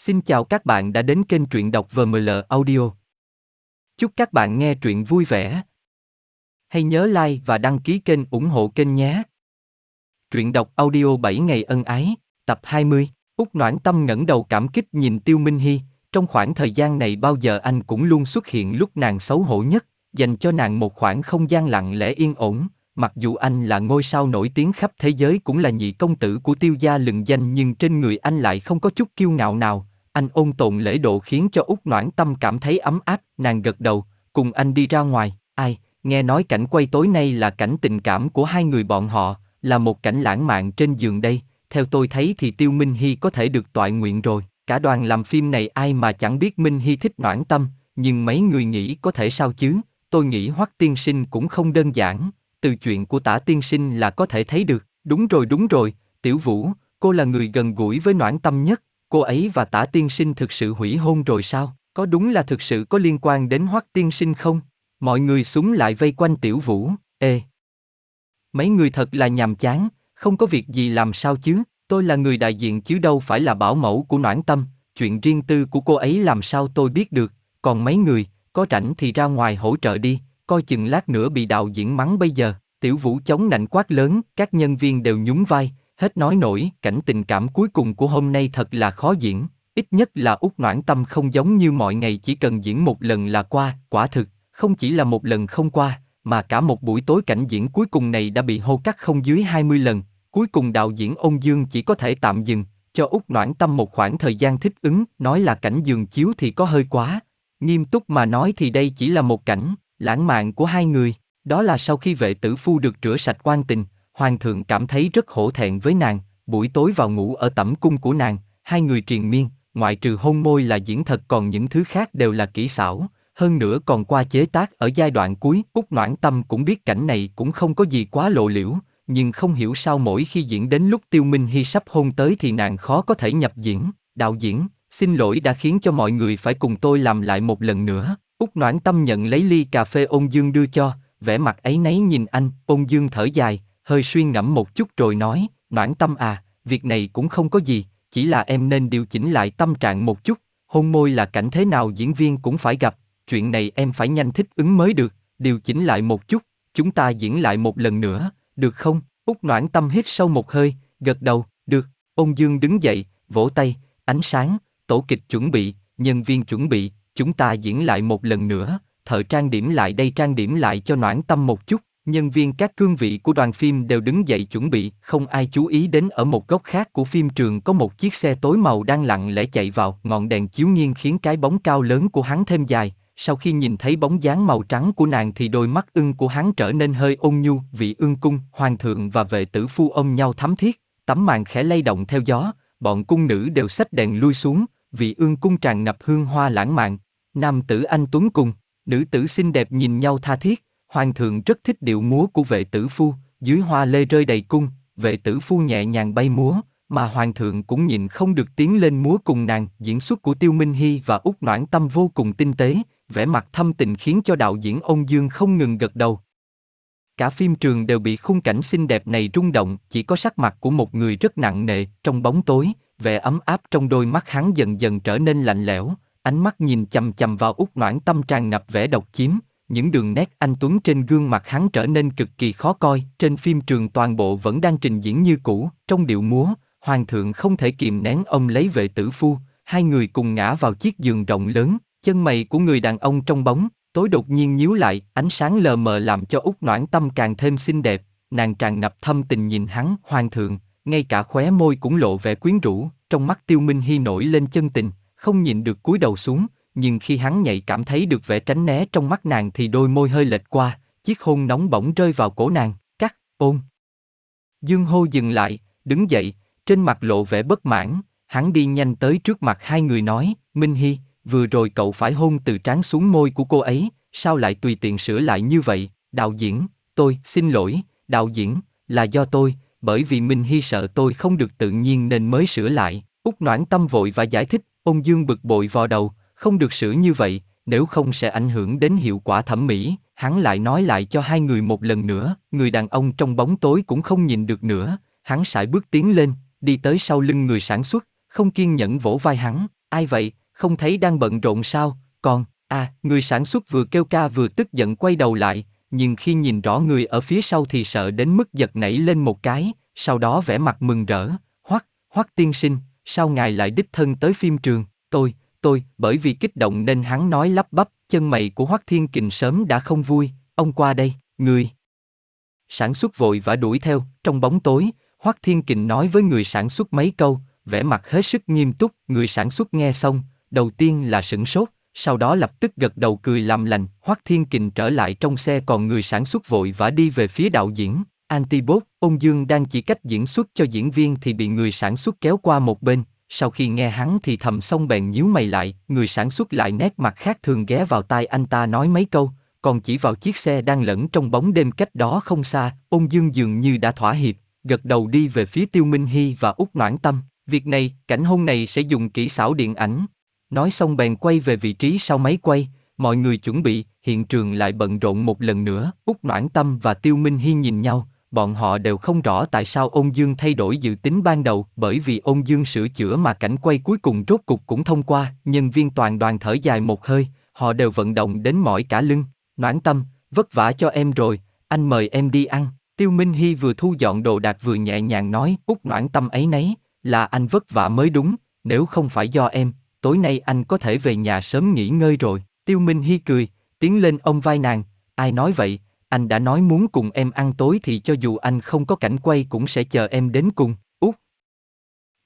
Xin chào các bạn đã đến kênh truyện đọc VML Audio. Chúc các bạn nghe truyện vui vẻ. Hãy nhớ like và đăng ký kênh ủng hộ kênh nhé. Truyện đọc audio 7 ngày ân ái, tập 20. Úc Noãn Tâm ngẩng đầu cảm kích nhìn Tiêu Minh Hy, trong khoảng thời gian này bao giờ anh cũng luôn xuất hiện lúc nàng xấu hổ nhất, dành cho nàng một khoảng không gian lặng lẽ yên ổn, mặc dù anh là ngôi sao nổi tiếng khắp thế giới cũng là nhị công tử của tiêu gia lừng danh nhưng trên người anh lại không có chút kiêu ngạo nào, anh ôn tồn lễ độ khiến cho út noãn tâm cảm thấy ấm áp, nàng gật đầu, cùng anh đi ra ngoài, ai, nghe nói cảnh quay tối nay là cảnh tình cảm của hai người bọn họ, là một cảnh lãng mạn trên giường đây, theo tôi thấy thì Tiêu Minh Hy có thể được toại nguyện rồi, cả đoàn làm phim này ai mà chẳng biết Minh Hy thích noãn tâm, nhưng mấy người nghĩ có thể sao chứ, tôi nghĩ Hoắc tiên sinh cũng không đơn giản, từ chuyện của tả tiên sinh là có thể thấy được, đúng rồi đúng rồi, tiểu vũ, cô là người gần gũi với noãn tâm nhất, cô ấy và tả tiên sinh thực sự hủy hôn rồi sao, có đúng là thực sự có liên quan đến hoắc tiên sinh không? Mọi người súng lại vây quanh tiểu vũ, ê. Mấy người thật là nhàm chán, không có việc gì làm sao chứ, tôi là người đại diện chứ đâu phải là bảo mẫu của noãn tâm, chuyện riêng tư của cô ấy làm sao tôi biết được, còn mấy người, có rảnh thì ra ngoài hỗ trợ đi, coi chừng lát nữa bị đạo diễn mắng bây giờ. Tiểu Vũ chống nạnh quát lớn, các nhân viên đều nhún vai, hết nói nổi, cảnh tình cảm cuối cùng của hôm nay thật là khó diễn, ít nhất là út noãn tâm không giống như mọi ngày chỉ cần diễn một lần là qua, quả thực, không chỉ là một lần không qua, mà cả một buổi tối cảnh diễn cuối cùng này đã bị hô cắt không dưới 20 lần, cuối cùng đạo diễn ôn dương chỉ có thể tạm dừng, cho út noãn tâm một khoảng thời gian thích ứng, nói là cảnh giường chiếu thì có hơi quá, nghiêm túc mà nói thì đây chỉ là một cảnh, lãng mạn của hai người, đó là sau khi vệ tử phu được rửa sạch quan tình, hoàng thượng cảm thấy rất hổ thẹn với nàng, buổi tối vào ngủ ở tẩm cung của nàng, hai người triền miên, ngoại trừ hôn môi là diễn thật còn những thứ khác đều là kỹ xảo, hơn nữa còn qua chế tác ở giai đoạn cuối, Úc Noãn Tâm cũng biết cảnh này cũng không có gì quá lộ liễu, nhưng không hiểu sao mỗi khi diễn đến lúc Tiêu Minh Hy sắp hôn tới thì nàng khó có thể nhập diễn, đạo diễn, xin lỗi đã khiến cho mọi người phải cùng tôi làm lại một lần nữa. Úc Noãn Tâm nhận lấy ly cà phê ôn dương đưa cho, vẻ mặt ấy nấy nhìn anh, ôn dương thở dài, hơi suy ngẫm một chút rồi nói, Noãn Tâm à, việc này cũng không có gì, chỉ là em nên điều chỉnh lại tâm trạng một chút, hôn môi là cảnh thế nào diễn viên cũng phải gặp, chuyện này em phải nhanh thích ứng mới được, điều chỉnh lại một chút, chúng ta diễn lại một lần nữa, được không? Úc Noãn Tâm hít sâu một hơi, gật đầu, được, Ông dương đứng dậy, vỗ tay, ánh sáng, tổ kịch chuẩn bị, nhân viên chuẩn bị, chúng ta diễn lại một lần nữa, thợ trang điểm lại đây trang điểm lại cho noãn tâm một chút, nhân viên các cương vị của đoàn phim đều đứng dậy chuẩn bị, không ai chú ý đến ở một góc khác của phim trường có một chiếc xe tối màu đang lặng lẽ chạy vào, ngọn đèn chiếu nghiêng khiến cái bóng cao lớn của hắn thêm dài, sau khi nhìn thấy bóng dáng màu trắng của nàng thì đôi mắt ưng của hắn trở nên hơi ôn nhu, vị ương cung, hoàng thượng và vệ tử phu ôm nhau thắm thiết, tấm màn khẽ lay động theo gió, bọn cung nữ đều xách đèn lui xuống, vị ương cung tràn ngập hương hoa lãng mạn, nam tử anh tuấn cùng, nữ tử xinh đẹp nhìn nhau tha thiết, hoàng thượng rất thích điệu múa của vệ tử phu, dưới hoa lê rơi đầy cung, vệ tử phu nhẹ nhàng bay múa, mà hoàng thượng cũng nhìn không được tiến lên múa cùng nàng, diễn xuất của Tiêu Minh Hy và Úc Noãn Tâm vô cùng tinh tế, vẻ mặt thâm tình khiến cho đạo diễn ôn dương không ngừng gật đầu. Cả phim trường đều bị khung cảnh xinh đẹp này rung động, chỉ có sắc mặt của một người rất nặng nề, trong bóng tối, vẻ ấm áp trong đôi mắt hắn dần dần trở nên lạnh lẽo, ánh mắt nhìn chầm chầm vào Úc noãn tâm tràn ngập vẻ độc chiếm, những đường nét anh Tuấn trên gương mặt hắn trở nên cực kỳ khó coi, trên phim trường toàn bộ vẫn đang trình diễn như cũ, trong điệu múa, hoàng thượng không thể kìm nén ông lấy vệ tử phu, hai người cùng ngã vào chiếc giường rộng lớn, chân mày của người đàn ông trong bóng, tối đột nhiên nhíu lại, ánh sáng lờ mờ làm cho út noãn tâm càng thêm xinh đẹp, nàng tràn ngập thâm tình nhìn hắn, hoàng thượng, ngay cả khóe môi cũng lộ vẻ quyến rũ, trong mắt tiêu minh hy nổi lên chân tình, không nhìn được cúi đầu xuống, nhưng khi hắn nhạy cảm thấy được vẻ tránh né trong mắt nàng thì đôi môi hơi lệch qua, chiếc hôn nóng bỏng rơi vào cổ nàng, cắt, ôm. Dương hô dừng lại, đứng dậy, trên mặt lộ vẻ bất mãn, hắn đi nhanh tới trước mặt hai người nói, Minh Hy, vừa rồi cậu phải hôn từ trán xuống môi của cô ấy, sao lại tùy tiện sửa lại như vậy, đạo diễn, tôi, xin lỗi, đạo diễn, là do tôi, bởi vì Minh Hy sợ tôi không được tự nhiên nên mới sửa lại, Úc Noãn Tâm vội và giải thích, ông dương bực bội vào đầu, không được sửa như vậy, nếu không sẽ ảnh hưởng đến hiệu quả thẩm mỹ, hắn lại nói lại cho hai người một lần nữa, người đàn ông trong bóng tối cũng không nhìn được nữa, hắn sải bước tiến lên, đi tới sau lưng người sản xuất, không kiên nhẫn vỗ vai hắn, ai vậy, không thấy đang bận rộn sao, còn, à, người sản xuất vừa kêu ca vừa tức giận quay đầu lại, nhưng khi nhìn rõ người ở phía sau thì sợ đến mức giật nảy lên một cái, sau đó vẻ mặt mừng rỡ, hoắc, hoắc tiên sinh, sao ngài lại đích thân tới phim trường, tôi, tôi, bởi vì kích động nên hắn nói lắp bắp, chân mày của hoắc thiên kình sớm đã không vui, ông qua đây, người. Sản xuất vội và đuổi theo, trong bóng tối, hoắc thiên kình nói với người sản xuất mấy câu, vẻ mặt hết sức nghiêm túc, người sản xuất nghe xong, đầu tiên là sửng sốt, sau đó lập tức gật đầu cười làm lành, Hoắc Thiên Kình trở lại trong xe còn người sản xuất vội vã đi về phía đạo diễn. Antibot, ông Dương đang chỉ cách diễn xuất cho diễn viên thì bị người sản xuất kéo qua một bên, sau khi nghe hắn thì thầm xong bèn nhíu mày lại, người sản xuất lại nét mặt khác thường ghé vào tai anh ta nói mấy câu, còn chỉ vào chiếc xe đang lẫn trong bóng đêm cách đó không xa, ông Dương dường như đã thỏa hiệp, gật đầu đi về phía Tiêu Minh Hy và Úc Noãn Tâm. Việc này, cảnh hôn này sẽ dùng kỹ xảo điện ảnh, Nói xong bèn quay về vị trí sau máy quay, mọi người chuẩn bị, hiện trường lại bận rộn một lần nữa, Úc Noãn Tâm và Tiêu Minh Hi nhìn nhau, bọn họ đều không rõ tại sao ôn dương thay đổi dự tính ban đầu bởi vì ôn dương sửa chữa mà cảnh quay cuối cùng rốt cục cũng thông qua, nhân viên toàn đoàn thở dài một hơi, họ đều vận động đến mỏi cả lưng, Noãn Tâm, vất vả cho em rồi, anh mời em đi ăn. Tiêu Minh Hi vừa thu dọn đồ đạc vừa nhẹ nhàng nói, út Noãn Tâm ấy nấy, là anh vất vả mới đúng, nếu không phải do em, tối nay anh có thể về nhà sớm nghỉ ngơi rồi. Tiêu Minh Hi cười, tiến lên ông vai nàng, ai nói vậy, anh đã nói muốn cùng em ăn tối thì cho dù anh không có cảnh quay cũng sẽ chờ em đến cùng, út.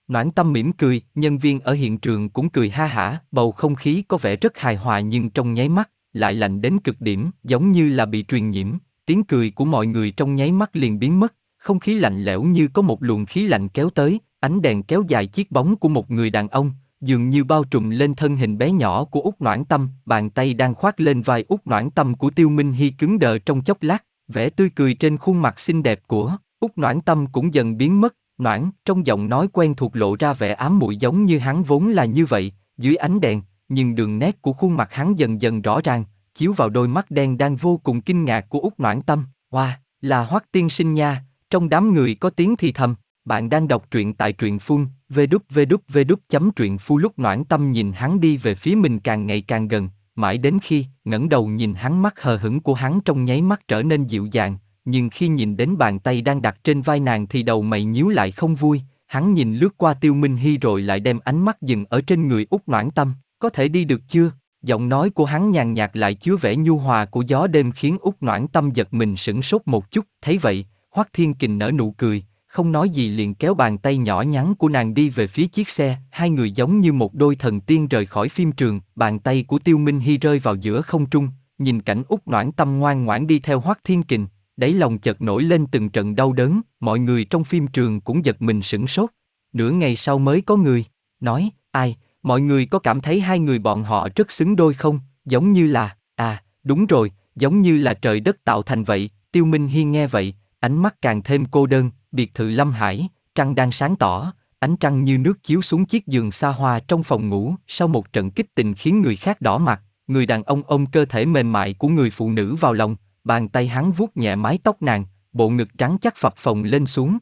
Noãn tâm mỉm cười, nhân viên ở hiện trường cũng cười ha hả, bầu không khí có vẻ rất hài hòa nhưng trong nháy mắt, lại lạnh đến cực điểm, giống như là bị truyền nhiễm, tiếng cười của mọi người trong nháy mắt liền biến mất, không khí lạnh lẽo như có một luồng khí lạnh kéo tới, ánh đèn kéo dài chiếc bóng của một người đàn ông, dường như bao trùm lên thân hình bé nhỏ của út Noãn Tâm, bàn tay đang khoác lên vai út Noãn Tâm của Tiêu Minh Hy cứng đờ trong chốc lát, vẻ tươi cười trên khuôn mặt xinh đẹp của út Noãn Tâm cũng dần biến mất, Noãn, trong giọng nói quen thuộc lộ ra vẻ ám muội giống như hắn vốn là như vậy, dưới ánh đèn, nhưng đường nét của khuôn mặt hắn dần dần rõ ràng, chiếu vào đôi mắt đen đang vô cùng kinh ngạc của út Noãn Tâm, hoa, wow, là Hoắc tiên sinh nha, trong đám người có tiếng thì thầm, bạn đang đọc truyện tại truyện phun, vđvđvđ chấm truyện phu lúc noãn tâm nhìn hắn đi về phía mình càng ngày càng gần, mãi đến khi ngẩng đầu nhìn hắn mắt hờ hững của hắn trong nháy mắt trở nên dịu dàng, nhưng khi nhìn đến bàn tay đang đặt trên vai nàng thì đầu mày nhíu lại không vui, hắn nhìn lướt qua tiêu minh hy rồi lại đem ánh mắt dừng ở trên người út noãn tâm, có thể đi được chưa? Giọng nói của hắn nhàn nhạt lại chứa vẻ nhu hòa của gió đêm khiến út noãn tâm giật mình sửng sốt một chút, thấy vậy, Hoắc Thiên Kình nở nụ cười, không nói gì liền kéo bàn tay nhỏ nhắn của nàng đi về phía chiếc xe, hai người giống như một đôi thần tiên rời khỏi phim trường, bàn tay của Tiêu Minh Hy rơi vào giữa không trung, nhìn cảnh út noãn tâm ngoan ngoãn đi theo Hoắc Thiên Kình, đáy lòng chợt nổi lên từng trận đau đớn, mọi người trong phim trường cũng giật mình sửng sốt. Nửa ngày sau mới có người, nói, ai, mọi người có cảm thấy hai người bọn họ rất xứng đôi không, giống như là, à, đúng rồi, giống như là trời đất tạo thành vậy, Tiêu Minh Hy nghe vậy, ánh mắt càng thêm cô đơn, biệt thự Lâm Hải, trăng đang sáng tỏ, ánh trăng như nước chiếu xuống chiếc giường xa hoa trong phòng ngủ, sau một trận kích tình khiến người khác đỏ mặt, người đàn ông ôm cơ thể mềm mại của người phụ nữ vào lòng, bàn tay hắn vuốt nhẹ mái tóc nàng, bộ ngực trắng chắc phập phồng lên xuống.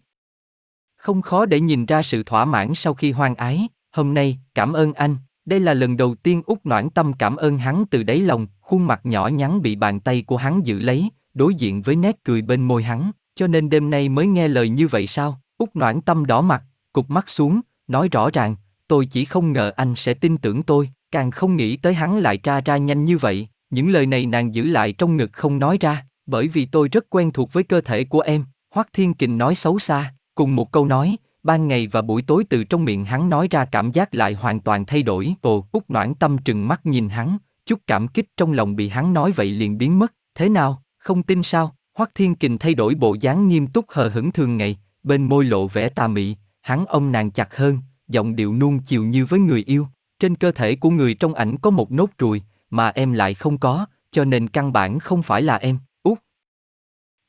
Không khó để nhìn ra sự thỏa mãn sau khi hoan ái, hôm nay, cảm ơn anh, đây là lần đầu tiên út noãn tâm cảm ơn hắn từ đáy lòng, khuôn mặt nhỏ nhắn bị bàn tay của hắn giữ lấy, đối diện với nét cười bên môi hắn, cho nên đêm nay mới nghe lời như vậy sao? Úc noãn tâm đỏ mặt, cụp mắt xuống, nói rõ ràng, tôi chỉ không ngờ anh sẽ tin tưởng tôi, càng không nghĩ tới hắn lại tra ra nhanh như vậy. Những lời này nàng giữ lại trong ngực không nói ra, bởi vì tôi rất quen thuộc với cơ thể của em. Hoắc Thiên Kình nói xấu xa, cùng một câu nói, ban ngày và buổi tối từ trong miệng hắn nói ra cảm giác lại hoàn toàn thay đổi. Ồ, Úc noãn tâm trừng mắt nhìn hắn, chút cảm kích trong lòng bị hắn nói vậy liền biến mất. Thế nào, không tin sao? Hoắc Thiên Kình thay đổi bộ dáng nghiêm túc hờ hững thường ngày, bên môi lộ vẻ tà mị, hắn ôm nàng chặt hơn, giọng điệu nuông chiều như với người yêu. Trên cơ thể của người trong ảnh có một nốt ruồi, mà em lại không có, cho nên căn bản không phải là em, út.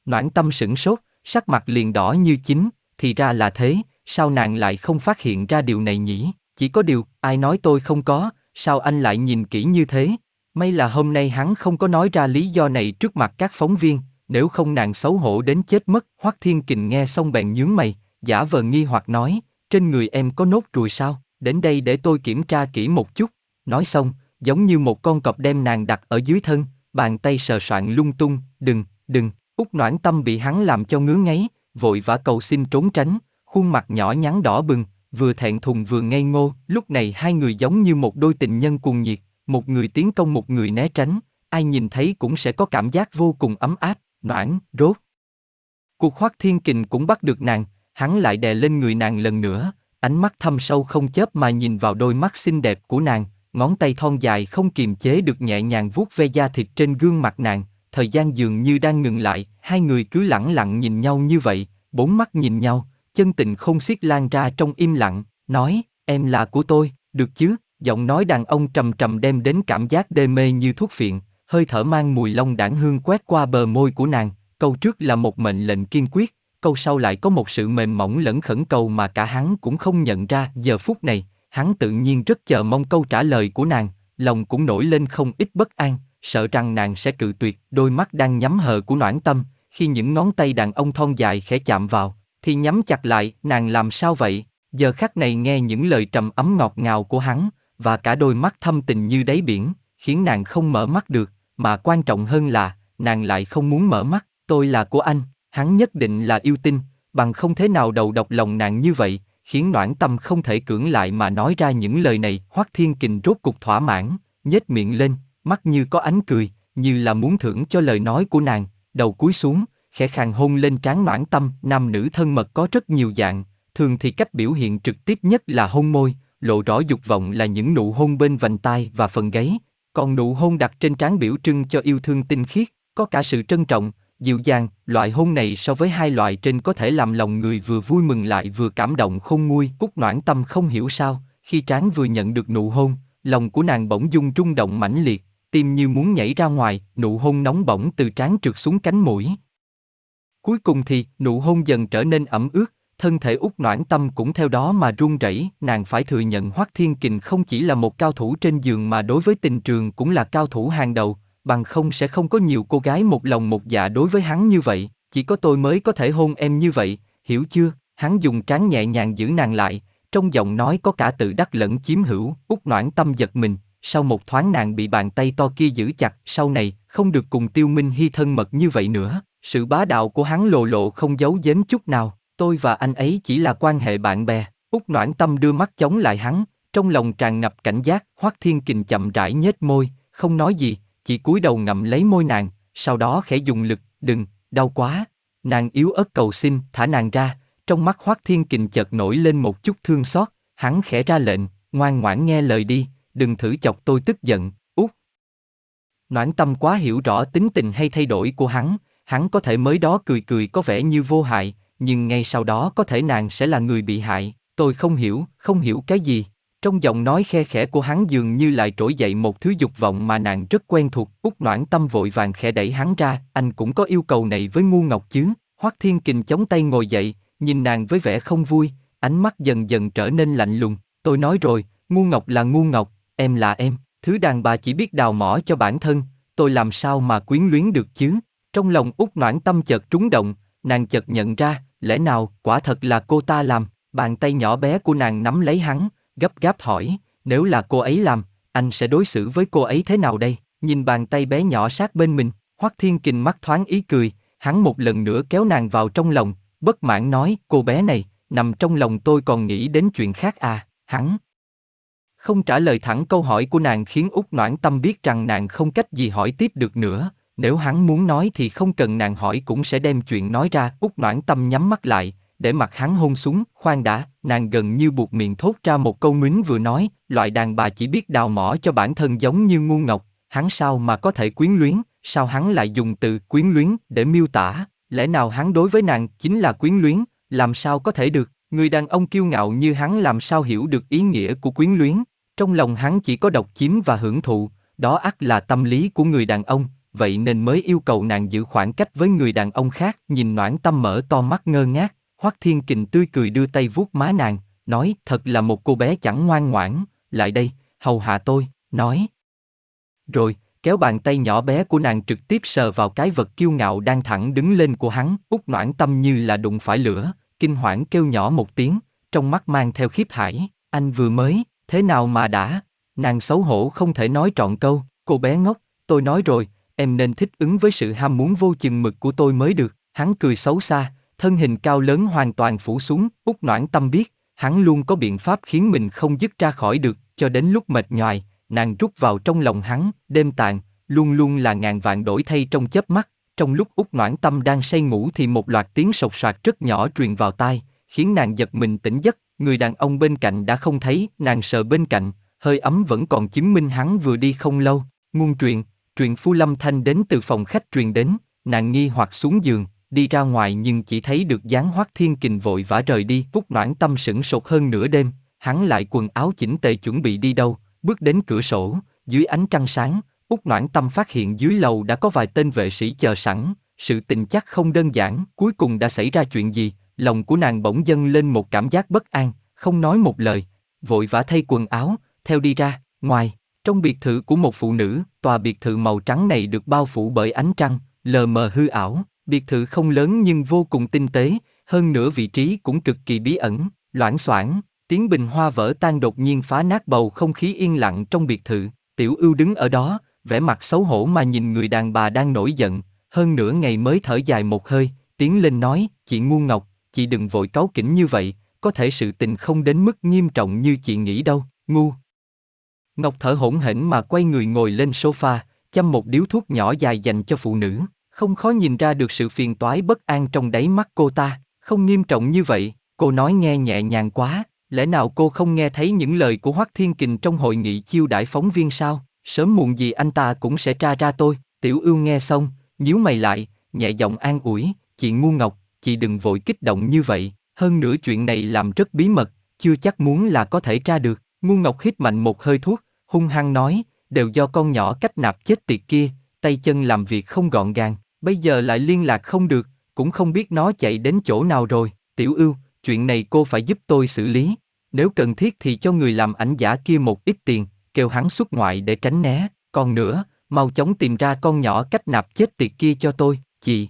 Noãn tâm sửng sốt, sắc mặt liền đỏ như chín, thì ra là thế, sao nàng lại không phát hiện ra điều này nhỉ? Chỉ có điều, ai nói tôi không có, sao anh lại nhìn kỹ như thế? May là hôm nay hắn không có nói ra lý do này trước mặt các phóng viên, nếu không nàng xấu hổ đến chết mất. Hoắc Thiên Kình nghe xong bèn nhướng mày, giả vờ nghi hoặc nói, trên người em có nốt ruồi sao? đến đây để tôi kiểm tra kỹ một chút. Nói xong, giống như một con cọp đem nàng đặt ở dưới thân, bàn tay sờ soạn lung tung, đừng, đừng, út noãn tâm bị hắn làm cho ngứa ngáy, vội vã cầu xin trốn tránh, khuôn mặt nhỏ nhắn đỏ bừng, vừa thẹn thùng vừa ngây ngô, lúc này hai người giống như một đôi tình nhân cuồng nhiệt, một người tiến công một người né tránh, ai nhìn thấy cũng sẽ có cảm giác vô cùng ấm áp, noãn, rốt. Cuộc khoác thiên kình cũng bắt được nàng, hắn lại đè lên người nàng lần nữa, ánh mắt thâm sâu không chớp mà nhìn vào đôi mắt xinh đẹp của nàng, ngón tay thon dài không kiềm chế được nhẹ nhàng vuốt ve da thịt trên gương mặt nàng, thời gian dường như đang ngừng lại, hai người cứ lặng lặng nhìn nhau như vậy, bốn mắt nhìn nhau, chân tình không xiết lan ra trong im lặng, nói, em là của tôi, được chứ, giọng nói đàn ông trầm trầm đem đến cảm giác đê mê như thuốc phiện, hơi thở mang mùi long đảng hương quét qua bờ môi của nàng, câu trước là một mệnh lệnh kiên quyết, câu sau lại có một sự mềm mỏng lẫn khẩn cầu mà cả hắn cũng không nhận ra. Giờ phút này, hắn tự nhiên rất chờ mong câu trả lời của nàng, lòng cũng nổi lên không ít bất an, sợ rằng nàng sẽ cự tuyệt, đôi mắt đang nhắm hờ của noãn tâm, khi những ngón tay đàn ông thon dài khẽ chạm vào, thì nhắm chặt lại, nàng làm sao vậy? Giờ khắc này nghe những lời trầm ấm ngọt ngào của hắn, và cả đôi mắt thâm tình như đáy biển, khiến nàng không mở mắt được, mà quan trọng hơn là, nàng lại không muốn mở mắt, tôi là của anh, hắn nhất định là yêu tinh, bằng không thế nào đầu độc lòng nàng như vậy, khiến noãn tâm không thể cưỡng lại mà nói ra những lời này, hoắc thiên kình rốt cục thỏa mãn, nhếch miệng lên, mắt như có ánh cười, như là muốn thưởng cho lời nói của nàng, đầu cúi xuống, khẽ khàng hôn lên trán noãn tâm, nam nữ thân mật có rất nhiều dạng, thường thì cách biểu hiện trực tiếp nhất là hôn môi, lộ rõ dục vọng là những nụ hôn bên vành tai và phần gáy, còn nụ hôn đặt trên trán biểu trưng cho yêu thương tinh khiết, có cả sự trân trọng, dịu dàng, loại hôn này so với hai loại trên có thể làm lòng người vừa vui mừng lại vừa cảm động khôn nguôi, cúc noãn tâm không hiểu sao, khi trán vừa nhận được nụ hôn, lòng của nàng bỗng dung rung động mãnh liệt, tim như muốn nhảy ra ngoài, nụ hôn nóng bỏng từ trán trượt xuống cánh mũi. Cuối cùng thì, nụ hôn dần trở nên ẩm ướt, thân thể út noãn tâm cũng theo đó mà run rẩy. nàng phải thừa nhận Hoắc Thiên Kình không chỉ là một cao thủ trên giường mà đối với tình trường cũng là cao thủ hàng đầu, bằng không sẽ không có nhiều cô gái một lòng một dạ đối với hắn như vậy, chỉ có tôi mới có thể hôn em như vậy, hiểu chưa? Hắn dùng trán nhẹ nhàng giữ nàng lại, trong giọng nói có cả tự đắc lẫn chiếm hữu, út noãn tâm giật mình, sau một thoáng nàng bị bàn tay to kia giữ chặt, sau này, không được cùng tiêu minh hy thân mật như vậy nữa, sự bá đạo của hắn lộ lộ không giấu giếm chút nào, tôi và anh ấy chỉ là quan hệ bạn bè, út noãn tâm đưa mắt chống lại hắn, trong lòng tràn ngập cảnh giác, hoắc thiên kình chậm rãi nhếch môi, không nói gì, chỉ cúi đầu ngậm lấy môi nàng, sau đó khẽ dùng lực, đừng, đau quá. Nàng yếu ớt cầu xin, thả nàng ra, trong mắt Hoắc Thiên Kình chợt nổi lên một chút thương xót, hắn khẽ ra lệnh, ngoan ngoãn nghe lời đi, đừng thử chọc tôi tức giận, út. Noãn tâm quá hiểu rõ tính tình hay thay đổi của hắn, hắn có thể mới đó cười cười có vẻ như vô hại, nhưng ngay sau đó có thể nàng sẽ là người bị hại, tôi không hiểu, không hiểu cái gì. Trong giọng nói khe khẽ của hắn dường như lại trỗi dậy một thứ dục vọng mà nàng rất quen thuộc, út noãn tâm vội vàng khẽ đẩy hắn ra, anh cũng có yêu cầu này với ngu ngọc chứ, Hoắc Thiên Kình chống tay ngồi dậy, nhìn nàng với vẻ không vui, ánh mắt dần dần trở nên lạnh lùng, tôi nói rồi, ngu ngọc là ngu ngọc, em là em, thứ đàn bà chỉ biết đào mỏ cho bản thân, tôi làm sao mà quyến luyến được chứ, trong lòng út noãn tâm chợt trúng động, nàng chợt nhận ra, lẽ nào, quả thật là cô ta làm, bàn tay nhỏ bé của nàng nắm lấy hắn, gấp gáp hỏi, nếu là cô ấy làm, anh sẽ đối xử với cô ấy thế nào đây? Nhìn bàn tay bé nhỏ sát bên mình, Hoắc Thiên Kình mắt thoáng ý cười, hắn một lần nữa kéo nàng vào trong lòng, bất mãn nói, cô bé này, nằm trong lòng tôi còn nghĩ đến chuyện khác à, hắn. Không trả lời thẳng câu hỏi của nàng khiến út noãn tâm biết rằng nàng không cách gì hỏi tiếp được nữa, nếu hắn muốn nói thì không cần nàng hỏi cũng sẽ đem chuyện nói ra, út noãn tâm nhắm mắt lại, để mặt hắn hôn xuống, khoan đã, nàng gần như buộc miệng thốt ra một câu mính vừa nói, loại đàn bà chỉ biết đào mỏ cho bản thân giống như ngu ngọc, hắn sao mà có thể quyến luyến, sao hắn lại dùng từ quyến luyến để miêu tả, lẽ nào hắn đối với nàng chính là quyến luyến, làm sao có thể được, người đàn ông kiêu ngạo như hắn làm sao hiểu được ý nghĩa của quyến luyến, trong lòng hắn chỉ có độc chiếm và hưởng thụ, đó ắt là tâm lý của người đàn ông, vậy nên mới yêu cầu nàng giữ khoảng cách với người đàn ông khác, nhìn noãn tâm mở to mắt ngơ ngác, Hoắc Thiên Kình tươi cười đưa tay vuốt má nàng, nói thật là một cô bé chẳng ngoan ngoãn, lại đây, hầu hạ tôi, nói. Rồi, kéo bàn tay nhỏ bé của nàng trực tiếp sờ vào cái vật kiêu ngạo đang thẳng đứng lên của hắn, út noãn tâm như là đụng phải lửa, kinh hoảng kêu nhỏ một tiếng, trong mắt mang theo khiếp hải, anh vừa mới, thế nào mà đã, nàng xấu hổ không thể nói trọn câu, cô bé ngốc, tôi nói rồi, em nên thích ứng với sự ham muốn vô chừng mực của tôi mới được, hắn cười xấu xa, thân hình cao lớn hoàn toàn phủ xuống, út noãn tâm biết, hắn luôn có biện pháp khiến mình không dứt ra khỏi được, cho đến lúc mệt nhoài, nàng rút vào trong lòng hắn, đêm tàn, luôn luôn là ngàn vạn đổi thay trong chớp mắt, trong lúc út noãn tâm đang say ngủ thì một loạt tiếng sột soạt rất nhỏ truyền vào tai, khiến nàng giật mình tỉnh giấc, người đàn ông bên cạnh đã không thấy, nàng sợ bên cạnh, hơi ấm vẫn còn chứng minh hắn vừa đi không lâu, ngôn truyền, truyền phu lâm thanh đến từ phòng khách truyền đến, nàng nghi hoặc xuống giường, đi ra ngoài nhưng chỉ thấy được dáng hoắc thiên kình vội vã rời đi, cúc noãn tâm sững sột hơn nửa đêm, hắn lại quần áo chỉnh tề chuẩn bị đi đâu, bước đến cửa sổ, dưới ánh trăng sáng, Úc Noãn Tâm phát hiện dưới lầu đã có vài tên vệ sĩ chờ sẵn, sự tình chắc không đơn giản, cuối cùng đã xảy ra chuyện gì, lòng của nàng bỗng dâng lên một cảm giác bất an, không nói một lời, vội vã thay quần áo, theo đi ra, ngoài, trong biệt thự của một phụ nữ, tòa biệt thự màu trắng này được bao phủ bởi ánh trăng, lờ mờ hư ảo, biệt thự không lớn nhưng vô cùng tinh tế, hơn nữa vị trí cũng cực kỳ bí ẩn, loãng xoảng, tiếng bình hoa vỡ tan đột nhiên phá nát bầu không khí yên lặng trong biệt thự, tiểu ưu đứng ở đó, vẻ mặt xấu hổ mà nhìn người đàn bà đang nổi giận, hơn nửa ngày mới thở dài một hơi, tiến lên nói, chị ngu ngọc, chị đừng vội cáu kỉnh như vậy, có thể sự tình không đến mức nghiêm trọng như chị nghĩ đâu, ngu. Ngọc thở hổn hển mà quay người ngồi lên sofa, chăm một điếu thuốc nhỏ dài dành cho phụ nữ, không khó nhìn ra được sự phiền toái bất an trong đáy mắt cô ta, không nghiêm trọng như vậy, cô nói nghe nhẹ nhàng quá, lẽ nào cô không nghe thấy những lời của Hoắc Thiên Kình trong hội nghị chiêu đãi phóng viên sao? Sớm muộn gì anh ta cũng sẽ tra ra tôi. Tiểu Ưu nghe xong, nhíu mày lại, nhẹ giọng an ủi, chị ngu ngọc, chị đừng vội kích động như vậy. Hơn nữa chuyện này làm rất bí mật, chưa chắc muốn là có thể tra được. Ngu ngọc hít mạnh một hơi thuốc, hung hăng nói, đều do con nhỏ cách nạp chết tiệt kia, tay chân làm việc không gọn gàng, bây giờ lại liên lạc không được, cũng không biết nó chạy đến chỗ nào rồi. Tiểu Ưu, chuyện này cô phải giúp tôi xử lý. Nếu cần thiết thì cho người làm ảnh giả kia một ít tiền, kêu hắn xuất ngoại để tránh né, còn nữa, mau chóng tìm ra con nhỏ cách nạp chết tiệt kia cho tôi, chị.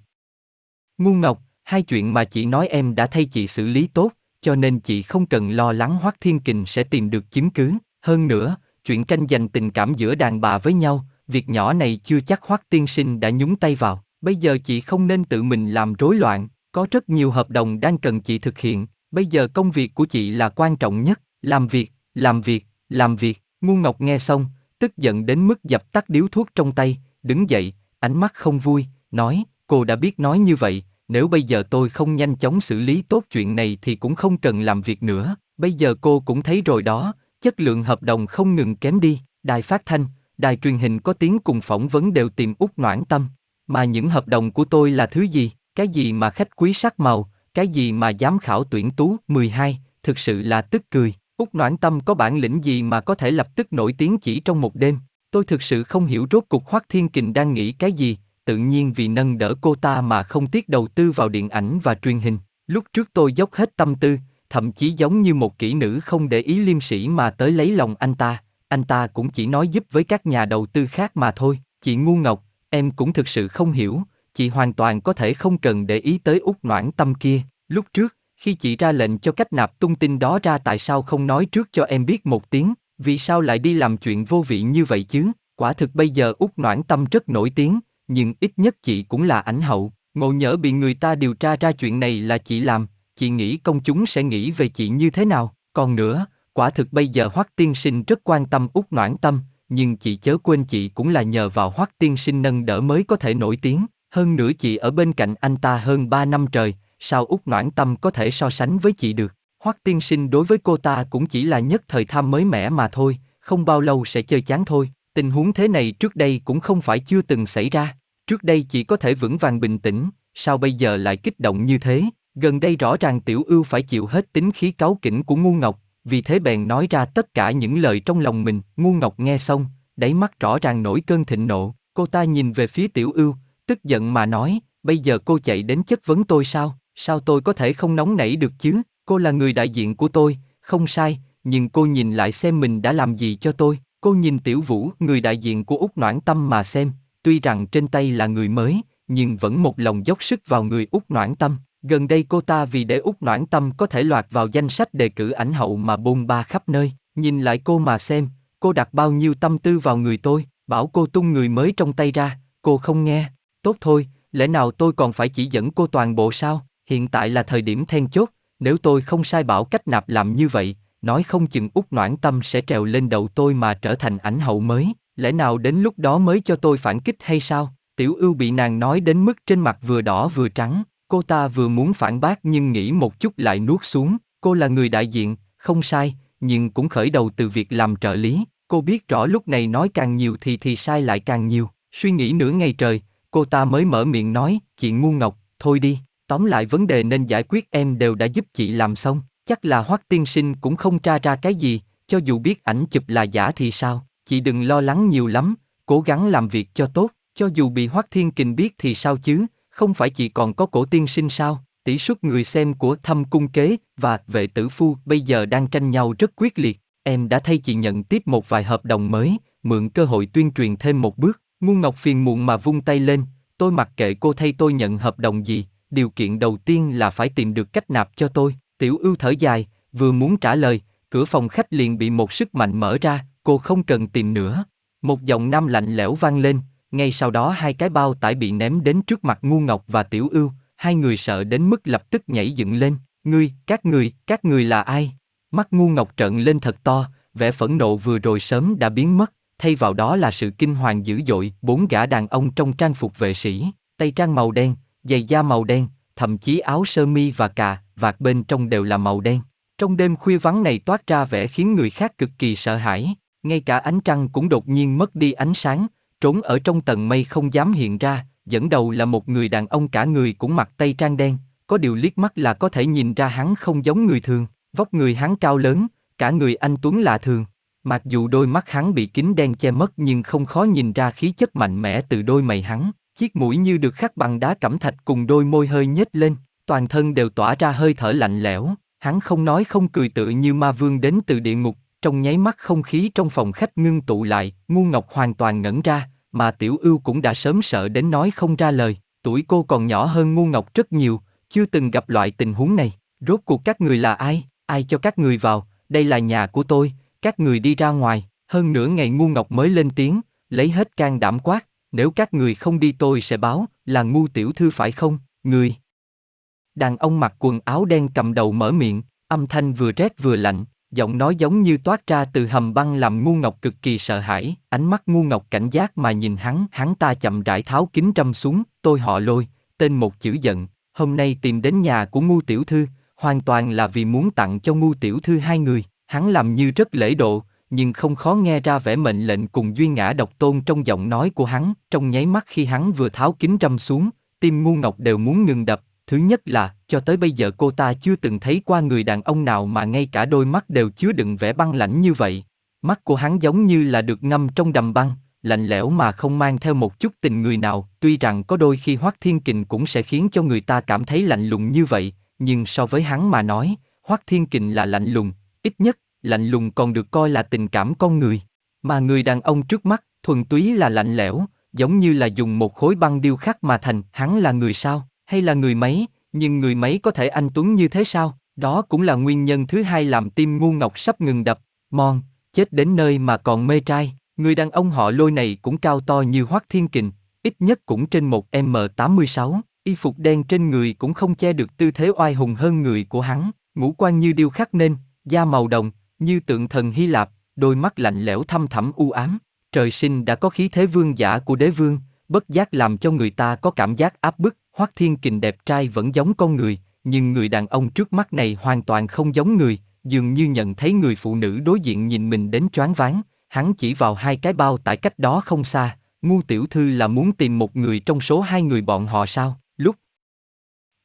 Ngu ngọc, hai chuyện mà chị nói em đã thay chị xử lý tốt, cho nên chị không cần lo lắng Hoắc Thiên Kình sẽ tìm được chứng cứ. Hơn nữa, chuyện tranh giành tình cảm giữa đàn bà với nhau, việc nhỏ này chưa chắc Hoắc Tiên Sinh đã nhúng tay vào. Bây giờ chị không nên tự mình làm rối loạn, có rất nhiều hợp đồng đang cần chị thực hiện. Bây giờ công việc của chị là quan trọng nhất, làm việc, làm việc, làm việc. Ngu Ngọc nghe xong, tức giận đến mức dập tắt điếu thuốc trong tay, đứng dậy, ánh mắt không vui, nói, cô đã biết nói như vậy, nếu bây giờ tôi không nhanh chóng xử lý tốt chuyện này thì cũng không cần làm việc nữa, bây giờ cô cũng thấy rồi đó, chất lượng hợp đồng không ngừng kém đi, đài phát thanh, đài truyền hình có tiếng cùng phỏng vấn đều tìm út noãn tâm, mà những hợp đồng của tôi là thứ gì, cái gì mà khách quý sắc màu, cái gì mà giám khảo tuyển tú? 12, thực sự là tức cười. Úc Noãn Tâm có bản lĩnh gì mà có thể lập tức nổi tiếng chỉ trong một đêm? Tôi thực sự không hiểu rốt cuộc Hoắc Thiên Kình đang nghĩ cái gì, tự nhiên vì nâng đỡ cô ta mà không tiếc đầu tư vào điện ảnh và truyền hình. Lúc trước tôi dốc hết tâm tư, thậm chí giống như một kỹ nữ không để ý liêm sĩ mà tới lấy lòng anh ta, anh ta cũng chỉ nói giúp với các nhà đầu tư khác mà thôi. Chị ngu ngọc, em cũng thực sự không hiểu, chị hoàn toàn có thể không cần để ý tới út noãn tâm kia. Lúc trước, khi chị ra lệnh cho cách nạp tung tin đó ra tại sao không nói trước cho em biết một tiếng, vì sao lại đi làm chuyện vô vị như vậy chứ? Quả thực bây giờ út Noãn Tâm rất nổi tiếng, nhưng ít nhất chị cũng là ảnh hậu, ngộ nhỡ bị người ta điều tra ra chuyện này là chị làm, chị nghĩ công chúng sẽ nghĩ về chị như thế nào? Còn nữa, quả thực bây giờ Hoắc Tiên Sinh rất quan tâm út Noãn Tâm, nhưng chị chớ quên chị cũng là nhờ vào Hoắc Tiên Sinh nâng đỡ mới có thể nổi tiếng, hơn nữa chị ở bên cạnh anh ta hơn 3 năm trời, sao út noãn tâm có thể so sánh với chị được? Hoắc tiên sinh đối với cô ta cũng chỉ là nhất thời tham mới mẻ mà thôi, không bao lâu sẽ chơi chán thôi. Tình huống thế này trước đây cũng không phải chưa từng xảy ra. Trước đây chỉ có thể vững vàng bình tĩnh, sao bây giờ lại kích động như thế? Gần đây rõ ràng tiểu ưu phải chịu hết tính khí cáu kỉnh của ngu ngọc, vì thế bèn nói ra tất cả những lời trong lòng mình. Ngu ngọc nghe xong, đáy mắt rõ ràng nổi cơn thịnh nộ. Cô ta nhìn về phía tiểu ưu, tức giận mà nói, bây giờ cô chạy đến chất vấn tôi sao? Sao tôi có thể không nóng nảy được chứ? Cô là người đại diện của tôi, không sai, nhưng cô nhìn lại xem mình đã làm gì cho tôi. Cô nhìn Tiểu Vũ, người đại diện của Úc Noãn Tâm mà xem, tuy rằng trên tay là người mới, nhưng vẫn một lòng dốc sức vào người Úc Noãn Tâm. Gần đây cô ta vì để út noãn tâm có thể loạt vào danh sách đề cử ảnh hậu mà bôn ba khắp nơi, nhìn lại cô mà xem, cô đặt bao nhiêu tâm tư vào người tôi, bảo cô tung người mới trong tay ra, cô không nghe, tốt thôi, lẽ nào tôi còn phải chỉ dẫn cô toàn bộ sao, hiện tại là thời điểm then chốt, nếu tôi không sai bảo cách nạp làm như vậy, nói không chừng út noãn tâm sẽ trèo lên đầu tôi mà trở thành ảnh hậu mới, lẽ nào đến lúc đó mới cho tôi phản kích hay sao? Tiểu ưu bị nàng nói đến mức trên mặt vừa đỏ vừa trắng, cô ta vừa muốn phản bác nhưng nghĩ một chút lại nuốt xuống, cô là người đại diện, không sai, nhưng cũng khởi đầu từ việc làm trợ lý, cô biết rõ lúc này nói càng nhiều thì thì sai lại càng nhiều, suy nghĩ nửa ngày trời, cô ta mới mở miệng nói, chị ngu ngọc, thôi đi, tóm lại vấn đề nên giải quyết em đều đã giúp chị làm xong, chắc là hoắc tiên sinh cũng không tra ra cái gì, cho dù biết ảnh chụp là giả thì sao, chị đừng lo lắng nhiều lắm, cố gắng làm việc cho tốt, cho dù bị hoắc thiên kình biết thì sao chứ, không phải chị còn có cổ tiên sinh sao? Tỷ suất người xem của thâm cung kế và vệ tử phu bây giờ đang tranh nhau rất quyết liệt. Em đã thay chị nhận tiếp một vài hợp đồng mới, mượn cơ hội tuyên truyền thêm một bước. Ngu Ngọc phiền muộn mà vung tay lên, tôi mặc kệ cô thay tôi nhận hợp đồng gì, điều kiện đầu tiên là phải tìm được cách nạp cho tôi. Tiểu ưu thở dài, vừa muốn trả lời, cửa phòng khách liền bị một sức mạnh mở ra, cô không cần tìm nữa. Một giọng nam lạnh lẽo vang lên, ngay sau đó hai cái bao tải bị ném đến trước mặt ngu ngọc và tiểu ưu, hai người sợ đến mức lập tức nhảy dựng lên. Ngươi, các người, các người là ai? Mắt ngu ngọc trợn lên thật to, vẻ phẫn nộ vừa rồi sớm đã biến mất, thay vào đó là sự kinh hoàng dữ dội. Bốn gã đàn ông trong trang phục vệ sĩ, tay trang màu đen, giày da màu đen, thậm chí áo sơ mi và cà, vạt bên trong đều là màu đen. Trong đêm khuya vắng này toát ra vẻ khiến người khác cực kỳ sợ hãi, ngay cả ánh trăng cũng đột nhiên mất đi ánh sáng, trốn ở trong tầng mây không dám hiện ra, dẫn đầu là một người đàn ông cả người cũng mặc tây trang đen, có điều liếc mắt là có thể nhìn ra hắn không giống người thường, vóc người hắn cao lớn, cả người anh Tuấn lạ thường. Mặc dù đôi mắt hắn bị kính đen che mất nhưng không khó nhìn ra khí chất mạnh mẽ từ đôi mày hắn, chiếc mũi như được khắc bằng đá cẩm thạch cùng đôi môi hơi nhếch lên, toàn thân đều tỏa ra hơi thở lạnh lẽo, hắn không nói không cười tự như ma vương đến từ địa ngục, trong nháy mắt không khí trong phòng khách ngưng tụ lại, ngu ngọc hoàn toàn ngẩn ra, mà tiểu ưu cũng đã sớm sợ đến nói không ra lời, tuổi cô còn nhỏ hơn ngu ngọc rất nhiều, chưa từng gặp loại tình huống này, rốt cuộc các người là ai, ai cho các người vào, đây là nhà của tôi, các người đi ra ngoài, hơn nửa ngày ngu ngọc mới lên tiếng, lấy hết can đảm quát, nếu các người không đi tôi sẽ báo, là ngu tiểu thư phải không, người. Đàn ông mặc quần áo đen cầm đầu mở miệng, âm thanh vừa rét vừa lạnh, giọng nói giống như toát ra từ hầm băng làm ngu ngọc cực kỳ sợ hãi, ánh mắt ngu ngọc cảnh giác mà nhìn hắn, hắn ta chậm rãi tháo kính trâm xuống, tôi họ lôi, tên một chữ giận, hôm nay tìm đến nhà của ngu tiểu thư, hoàn toàn là vì muốn tặng cho ngu tiểu thư hai người, hắn làm như rất lễ độ, nhưng không khó nghe ra vẻ mệnh lệnh cùng duy ngã độc tôn trong giọng nói của hắn, trong nháy mắt khi hắn vừa tháo kính râm xuống, tim ngu ngọc đều muốn ngừng đập, thứ nhất là, cho tới bây giờ cô ta chưa từng thấy qua người đàn ông nào mà ngay cả đôi mắt đều chứa đựng vẻ băng lãnh như vậy. Mắt của hắn giống như là được ngâm trong đầm băng, lạnh lẽo mà không mang theo một chút tình người nào, tuy rằng có đôi khi Hoắc Thiên Kình cũng sẽ khiến cho người ta cảm thấy lạnh lùng như vậy, nhưng so với hắn mà nói, Hoắc Thiên Kình là lạnh lùng, ít nhất, lạnh lùng còn được coi là tình cảm con người. Mà người đàn ông trước mắt, thuần túy là lạnh lẽo, giống như là dùng một khối băng điêu khắc mà thành, hắn là người sao? hay là người máy, nhưng người máy có thể anh tuấn như thế sao? Đó cũng là nguyên nhân thứ hai làm tim ngu ngọc sắp ngừng đập. Mon, chết đến nơi mà còn mê trai. Người đàn ông họ lôi này cũng cao to như Hoắc Thiên Kình, ít nhất cũng trên một M86, y phục đen trên người cũng không che được tư thế oai hùng hơn người của hắn, ngũ quan như điêu khắc nên, da màu đồng, như tượng thần Hy Lạp, đôi mắt lạnh lẽo thâm thẳm u ám. Trời sinh đã có khí thế vương giả của đế vương, bất giác làm cho người ta có cảm giác áp bức, Hoắc Thiên Kình đẹp trai vẫn giống con người, nhưng người đàn ông trước mắt này hoàn toàn không giống người, dường như nhận thấy người phụ nữ đối diện nhìn mình đến choáng váng, hắn chỉ vào hai cái bao tại cách đó không xa, ngu tiểu thư là muốn tìm một người trong số hai người bọn họ sao, lúc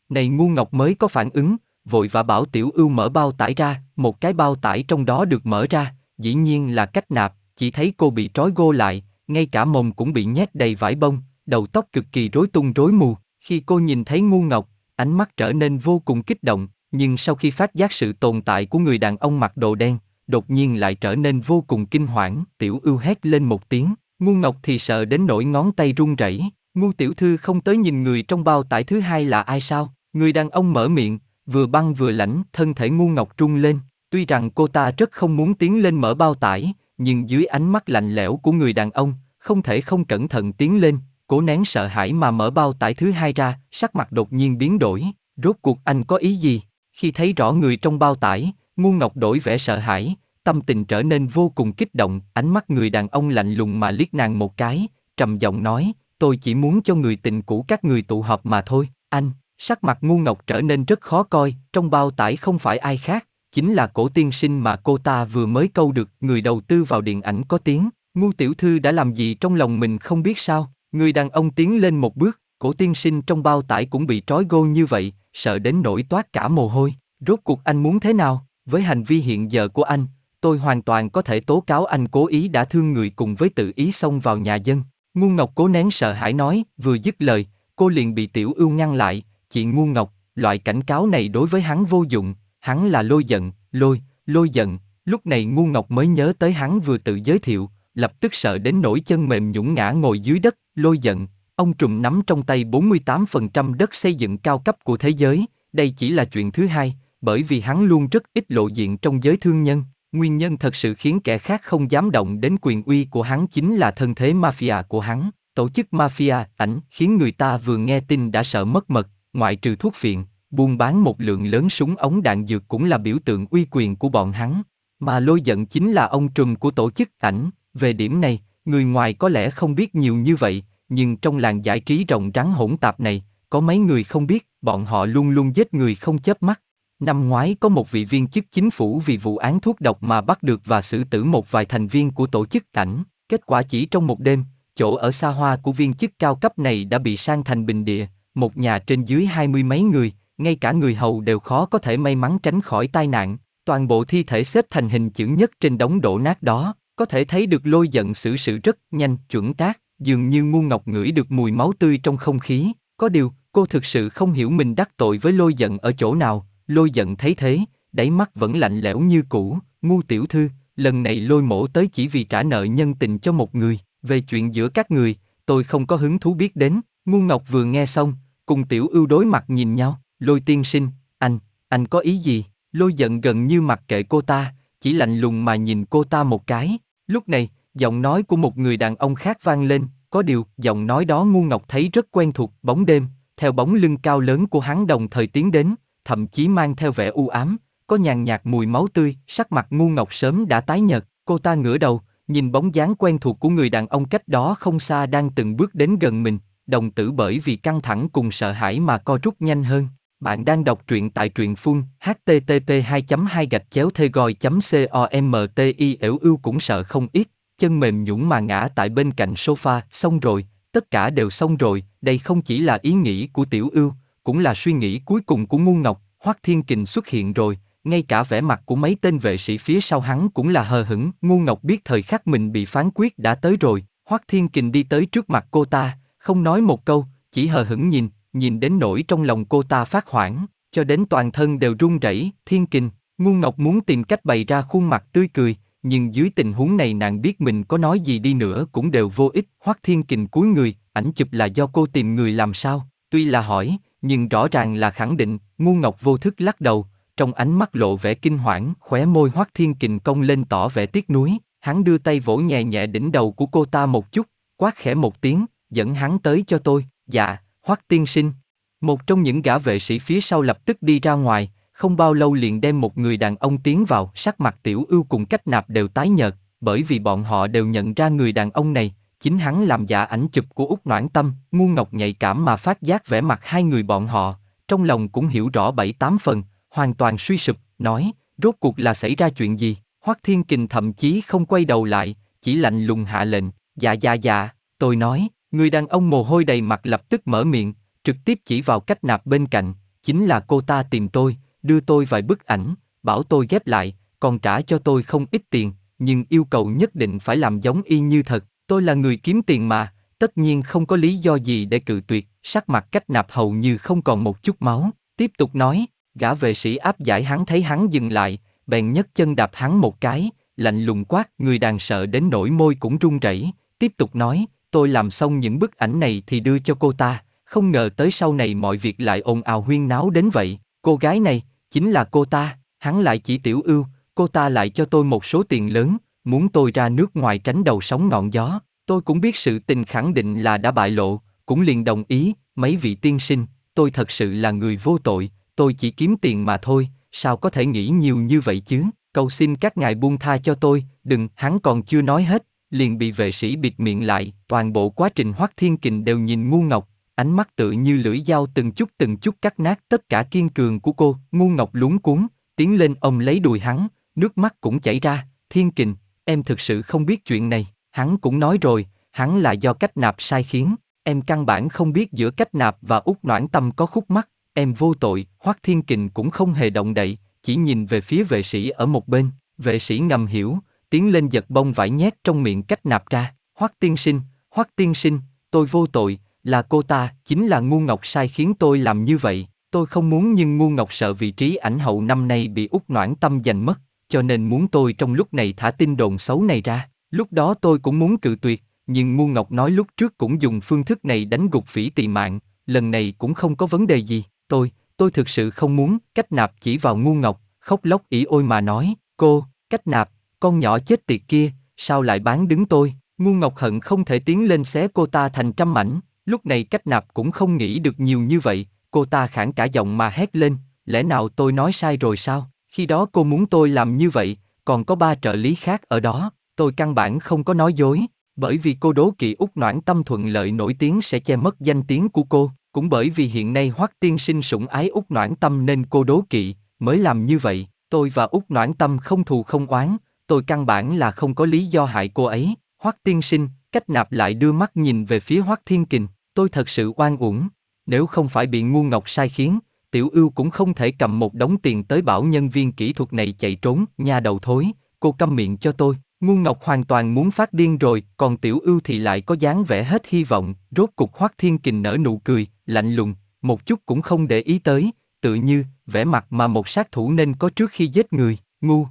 này ngu ngọc mới có phản ứng, vội và bảo tiểu ưu mở bao tải ra, một cái bao tải trong đó được mở ra, dĩ nhiên là cách nạp, chỉ thấy cô bị trói gô lại, ngay cả mồm cũng bị nhét đầy vải bông, đầu tóc cực kỳ rối tung rối mù, khi cô nhìn thấy ngu ngọc, ánh mắt trở nên vô cùng kích động, nhưng sau khi phát giác sự tồn tại của người đàn ông mặc đồ đen, đột nhiên lại trở nên vô cùng kinh hoảng, tiểu ưu hét lên một tiếng, ngu ngọc thì sợ đến nỗi ngón tay run rẩy. ngu tiểu thư không tới nhìn người trong bao tải thứ hai là ai sao, Người đàn ông mở miệng, vừa băng vừa lãnh, thân thể ngu ngọc trung lên. Tuy rằng cô ta rất không muốn tiến lên mở bao tải, nhưng dưới ánh mắt lạnh lẽo của người đàn ông, không thể không cẩn thận tiến lên, cố nén sợ hãi mà mở bao tải thứ hai ra, sắc mặt đột nhiên biến đổi. Rốt cuộc anh có ý gì? Khi thấy rõ người trong bao tải, ngu ngọc đổi vẻ sợ hãi, tâm tình trở nên vô cùng kích động, ánh mắt người đàn ông lạnh lùng mà liếc nàng một cái, trầm giọng nói, tôi chỉ muốn cho người tình cũ các người tụ họp mà thôi, anh, sắc mặt ngu ngọc trở nên rất khó coi, trong bao tải không phải ai khác, chính là cổ tiên sinh mà cô ta vừa mới câu được, người đầu tư vào điện ảnh có tiếng, ngu tiểu thư đã làm gì trong lòng mình không biết sao, người đàn ông tiến lên một bước, cổ tiên sinh trong bao tải cũng bị trói gô như vậy, sợ đến nỗi toát cả mồ hôi, rốt cuộc anh muốn thế nào, với hành vi hiện giờ của anh, tôi hoàn toàn có thể tố cáo anh cố ý đã thương người cùng với tự ý xông vào nhà dân. Ngu Ngọc cố nén sợ hãi nói, vừa dứt lời, cô liền bị Tiểu Ưu ngăn lại, chị Ngu Ngọc, loại cảnh cáo này đối với hắn vô dụng, hắn là lôi giận, lôi, lôi giận, lúc này Ngu Ngọc mới nhớ tới hắn vừa tự giới thiệu, lập tức sợ đến nỗi chân mềm nhũn ngã ngồi dưới đất, lôi giận, ông trùm nắm trong tay 48% đất xây dựng cao cấp của thế giới, đây chỉ là chuyện thứ hai, bởi vì hắn luôn rất ít lộ diện trong giới thương nhân, Nguyên nhân thật sự khiến kẻ khác không dám động đến quyền uy của hắn chính là thân thế mafia của hắn. Tổ chức mafia ảnh khiến người ta vừa nghe tin đã sợ mất mật, ngoại trừ thuốc phiện, buôn bán một lượng lớn súng ống đạn dược cũng là biểu tượng uy quyền của bọn hắn. Mà lôi giận chính là ông trùm của tổ chức ảnh, về điểm này, người ngoài có lẽ không biết nhiều như vậy, nhưng trong làng giải trí rộng rắn hỗn tạp này, có mấy người không biết, bọn họ luôn luôn giết người không chớp mắt. Năm ngoái có một vị viên chức chính phủ vì vụ án thuốc độc mà bắt được và xử tử một vài thành viên của tổ chức cảnh. Kết quả chỉ trong một đêm, chỗ ở xa hoa của viên chức cao cấp này đã bị sang thành bình địa, một nhà trên dưới hai mươi mấy người, ngay cả người hầu đều khó có thể may mắn tránh khỏi tai nạn. Toàn bộ thi thể xếp thành hình chữ nhất trên đống đổ nát đó, có thể thấy được lôi giận xử sự rất nhanh, chuẩn tác, dường như ngu ngọc ngửi được mùi máu tươi trong không khí. Có điều, cô thực sự không hiểu mình đắc tội với lôi giận ở chỗ nào, Lôi giận thấy thế, đáy mắt vẫn lạnh lẽo như cũ, ngu tiểu thư, lần này lôi mổ tới chỉ vì trả nợ nhân tình cho một người, về chuyện giữa các người, tôi không có hứng thú biết đến, ngu ngọc vừa nghe xong, cùng tiểu ưu đối mặt nhìn nhau, lôi tiên sinh, anh, anh có ý gì, lôi giận gần như mặc kệ cô ta, chỉ lạnh lùng mà nhìn cô ta một cái, lúc này, giọng nói của một người đàn ông khác vang lên, có điều, giọng nói đó ngu ngọc thấy rất quen thuộc, bóng đêm, theo bóng lưng cao lớn của hắn đồng thời tiến đến, thậm chí mang theo vẻ u ám, có nhàn nhạt mùi máu tươi, sắc mặt ngu ngọc sớm đã tái nhợt, cô ta ngửa đầu, nhìn bóng dáng quen thuộc của người đàn ông cách đó không xa đang từng bước đến gần mình, đồng tử bởi vì căng thẳng cùng sợ hãi mà co rút nhanh hơn. Bạn đang đọc truyện tại truyện phun http 2 2 gạch chéo thê gòi comti ẻo ưu cũng sợ không ít, chân mềm nhũn mà ngã tại bên cạnh sofa, xong rồi, tất cả đều xong rồi, đây không chỉ là ý nghĩ của tiểu ưu, cũng là suy nghĩ cuối cùng của ngu ngọc, Hoắc Thiên Kình xuất hiện rồi, ngay cả vẻ mặt của mấy tên vệ sĩ phía sau hắn cũng là hờ hững, ngu ngọc biết thời khắc mình bị phán quyết đã tới rồi, Hoắc Thiên Kình đi tới trước mặt cô ta, không nói một câu, chỉ hờ hững nhìn, nhìn đến nỗi trong lòng cô ta phát hoảng, cho đến toàn thân đều run rẩy, Thiên Kình, ngu ngọc muốn tìm cách bày ra khuôn mặt tươi cười, nhưng dưới tình huống này nàng biết mình có nói gì đi nữa cũng đều vô ích, Hoắc Thiên Kình cúi người, ảnh chụp là do cô tìm người làm sao, tuy là hỏi, nhưng rõ ràng là khẳng định, ngu ngọc vô thức lắc đầu, trong ánh mắt lộ vẻ kinh hoảng, khóe môi hoắc thiên kình cong lên tỏ vẻ tiếc nuối, hắn đưa tay vỗ nhẹ nhẹ đỉnh đầu của cô ta một chút, quát khẽ một tiếng, dẫn hắn tới cho tôi, dạ, hoắc tiên sinh. Một trong những gã vệ sĩ phía sau lập tức đi ra ngoài, không bao lâu liền đem một người đàn ông tiến vào, sắc mặt tiểu ưu cùng cách nạp đều tái nhợt, bởi vì bọn họ đều nhận ra người đàn ông này, chính hắn làm giả ảnh chụp của út noãn tâm ngu ngọc nhạy cảm mà phát giác vẻ mặt hai người bọn họ trong lòng cũng hiểu rõ bảy tám phần hoàn toàn suy sụp nói rốt cuộc là xảy ra chuyện gì hoắc thiên kình thậm chí không quay đầu lại chỉ lạnh lùng hạ lệnh dạ dạ dạ tôi nói người đàn ông mồ hôi đầy mặt lập tức mở miệng trực tiếp chỉ vào cách nạp bên cạnh chính là cô ta tìm tôi đưa tôi vài bức ảnh bảo tôi ghép lại còn trả cho tôi không ít tiền nhưng yêu cầu nhất định phải làm giống y như thật Tôi là người kiếm tiền mà, tất nhiên không có lý do gì để cự tuyệt, sắc mặt cách nạp hầu như không còn một chút máu. Tiếp tục nói, gã vệ sĩ áp giải hắn thấy hắn dừng lại, bèn nhấc chân đạp hắn một cái, lạnh lùng quát, người đàn sợ đến nỗi môi cũng run rẩy. Tiếp tục nói, tôi làm xong những bức ảnh này thì đưa cho cô ta, không ngờ tới sau này mọi việc lại ồn ào huyên náo đến vậy. Cô gái này, chính là cô ta, hắn lại chỉ tiểu ưu, cô ta lại cho tôi một số tiền lớn, muốn tôi ra nước ngoài tránh đầu sóng ngọn gió. Tôi cũng biết sự tình khẳng định là đã bại lộ, cũng liền đồng ý, mấy vị tiên sinh, tôi thật sự là người vô tội, tôi chỉ kiếm tiền mà thôi, sao có thể nghĩ nhiều như vậy chứ? Cầu xin các ngài buông tha cho tôi, đừng, hắn còn chưa nói hết, liền bị vệ sĩ bịt miệng lại, toàn bộ quá trình Hoắc Thiên Kình đều nhìn ngu ngọc, ánh mắt tự như lưỡi dao từng chút từng chút cắt nát tất cả kiên cường của cô, ngu ngọc lúng cuốn, tiến lên ông lấy đùi hắn, nước mắt cũng chảy ra, Thiên Kình, em thực sự không biết chuyện này, hắn cũng nói rồi, hắn là do cách nạp sai khiến, em căn bản không biết giữa cách nạp và út noãn tâm có khúc mắc, em vô tội, Hoắc Thiên Kình cũng không hề động đậy, chỉ nhìn về phía vệ sĩ ở một bên, vệ sĩ ngầm hiểu, tiến lên giật bông vải nhét trong miệng cách nạp ra, Hoắc tiên sinh, Hoắc tiên sinh, tôi vô tội, là cô ta, chính là ngu ngọc sai khiến tôi làm như vậy, tôi không muốn nhưng ngu ngọc sợ vị trí ảnh hậu năm nay bị út noãn tâm giành mất, cho nên muốn tôi trong lúc này thả tin đồn xấu này ra, lúc đó tôi cũng muốn cự tuyệt, nhưng ngu ngọc nói lúc trước cũng dùng phương thức này đánh gục phỉ tị mạng, lần này cũng không có vấn đề gì, tôi, tôi thực sự không muốn, cách nạp chỉ vào ngu ngọc, khóc lóc ỉ ôi mà nói, cô, cách nạp, con nhỏ chết tiệt kia, sao lại bán đứng tôi, ngu ngọc hận không thể tiến lên xé cô ta thành trăm mảnh, lúc này cách nạp cũng không nghĩ được nhiều như vậy, cô ta khản cả giọng mà hét lên, lẽ nào tôi nói sai rồi sao, khi đó cô muốn tôi làm như vậy, còn có ba trợ lý khác ở đó, tôi căn bản không có nói dối, bởi vì cô đố kỵ út noãn tâm thuận lợi nổi tiếng sẽ che mất danh tiếng của cô, cũng bởi vì hiện nay Hoắc tiên sinh sủng ái út noãn tâm nên cô đố kỵ, mới làm như vậy, tôi và út noãn tâm không thù không oán, tôi căn bản là không có lý do hại cô ấy, Hoắc tiên sinh, cách nạp lại đưa mắt nhìn về phía Hoắc Thiên Kình, tôi thật sự oan uổng, nếu không phải bị ngu ngọc sai khiến, tiểu ưu cũng không thể cầm một đống tiền tới bảo nhân viên kỹ thuật này chạy trốn, nha đầu thối, cô câm miệng cho tôi. Ngu Ngọc hoàn toàn muốn phát điên rồi, còn Tiểu Ưu thì lại có dáng vẻ hết hy vọng, rốt cục Hoắc Thiên Kình nở nụ cười, lạnh lùng, một chút cũng không để ý tới, tự như vẻ mặt mà một sát thủ nên có trước khi giết người, ngu.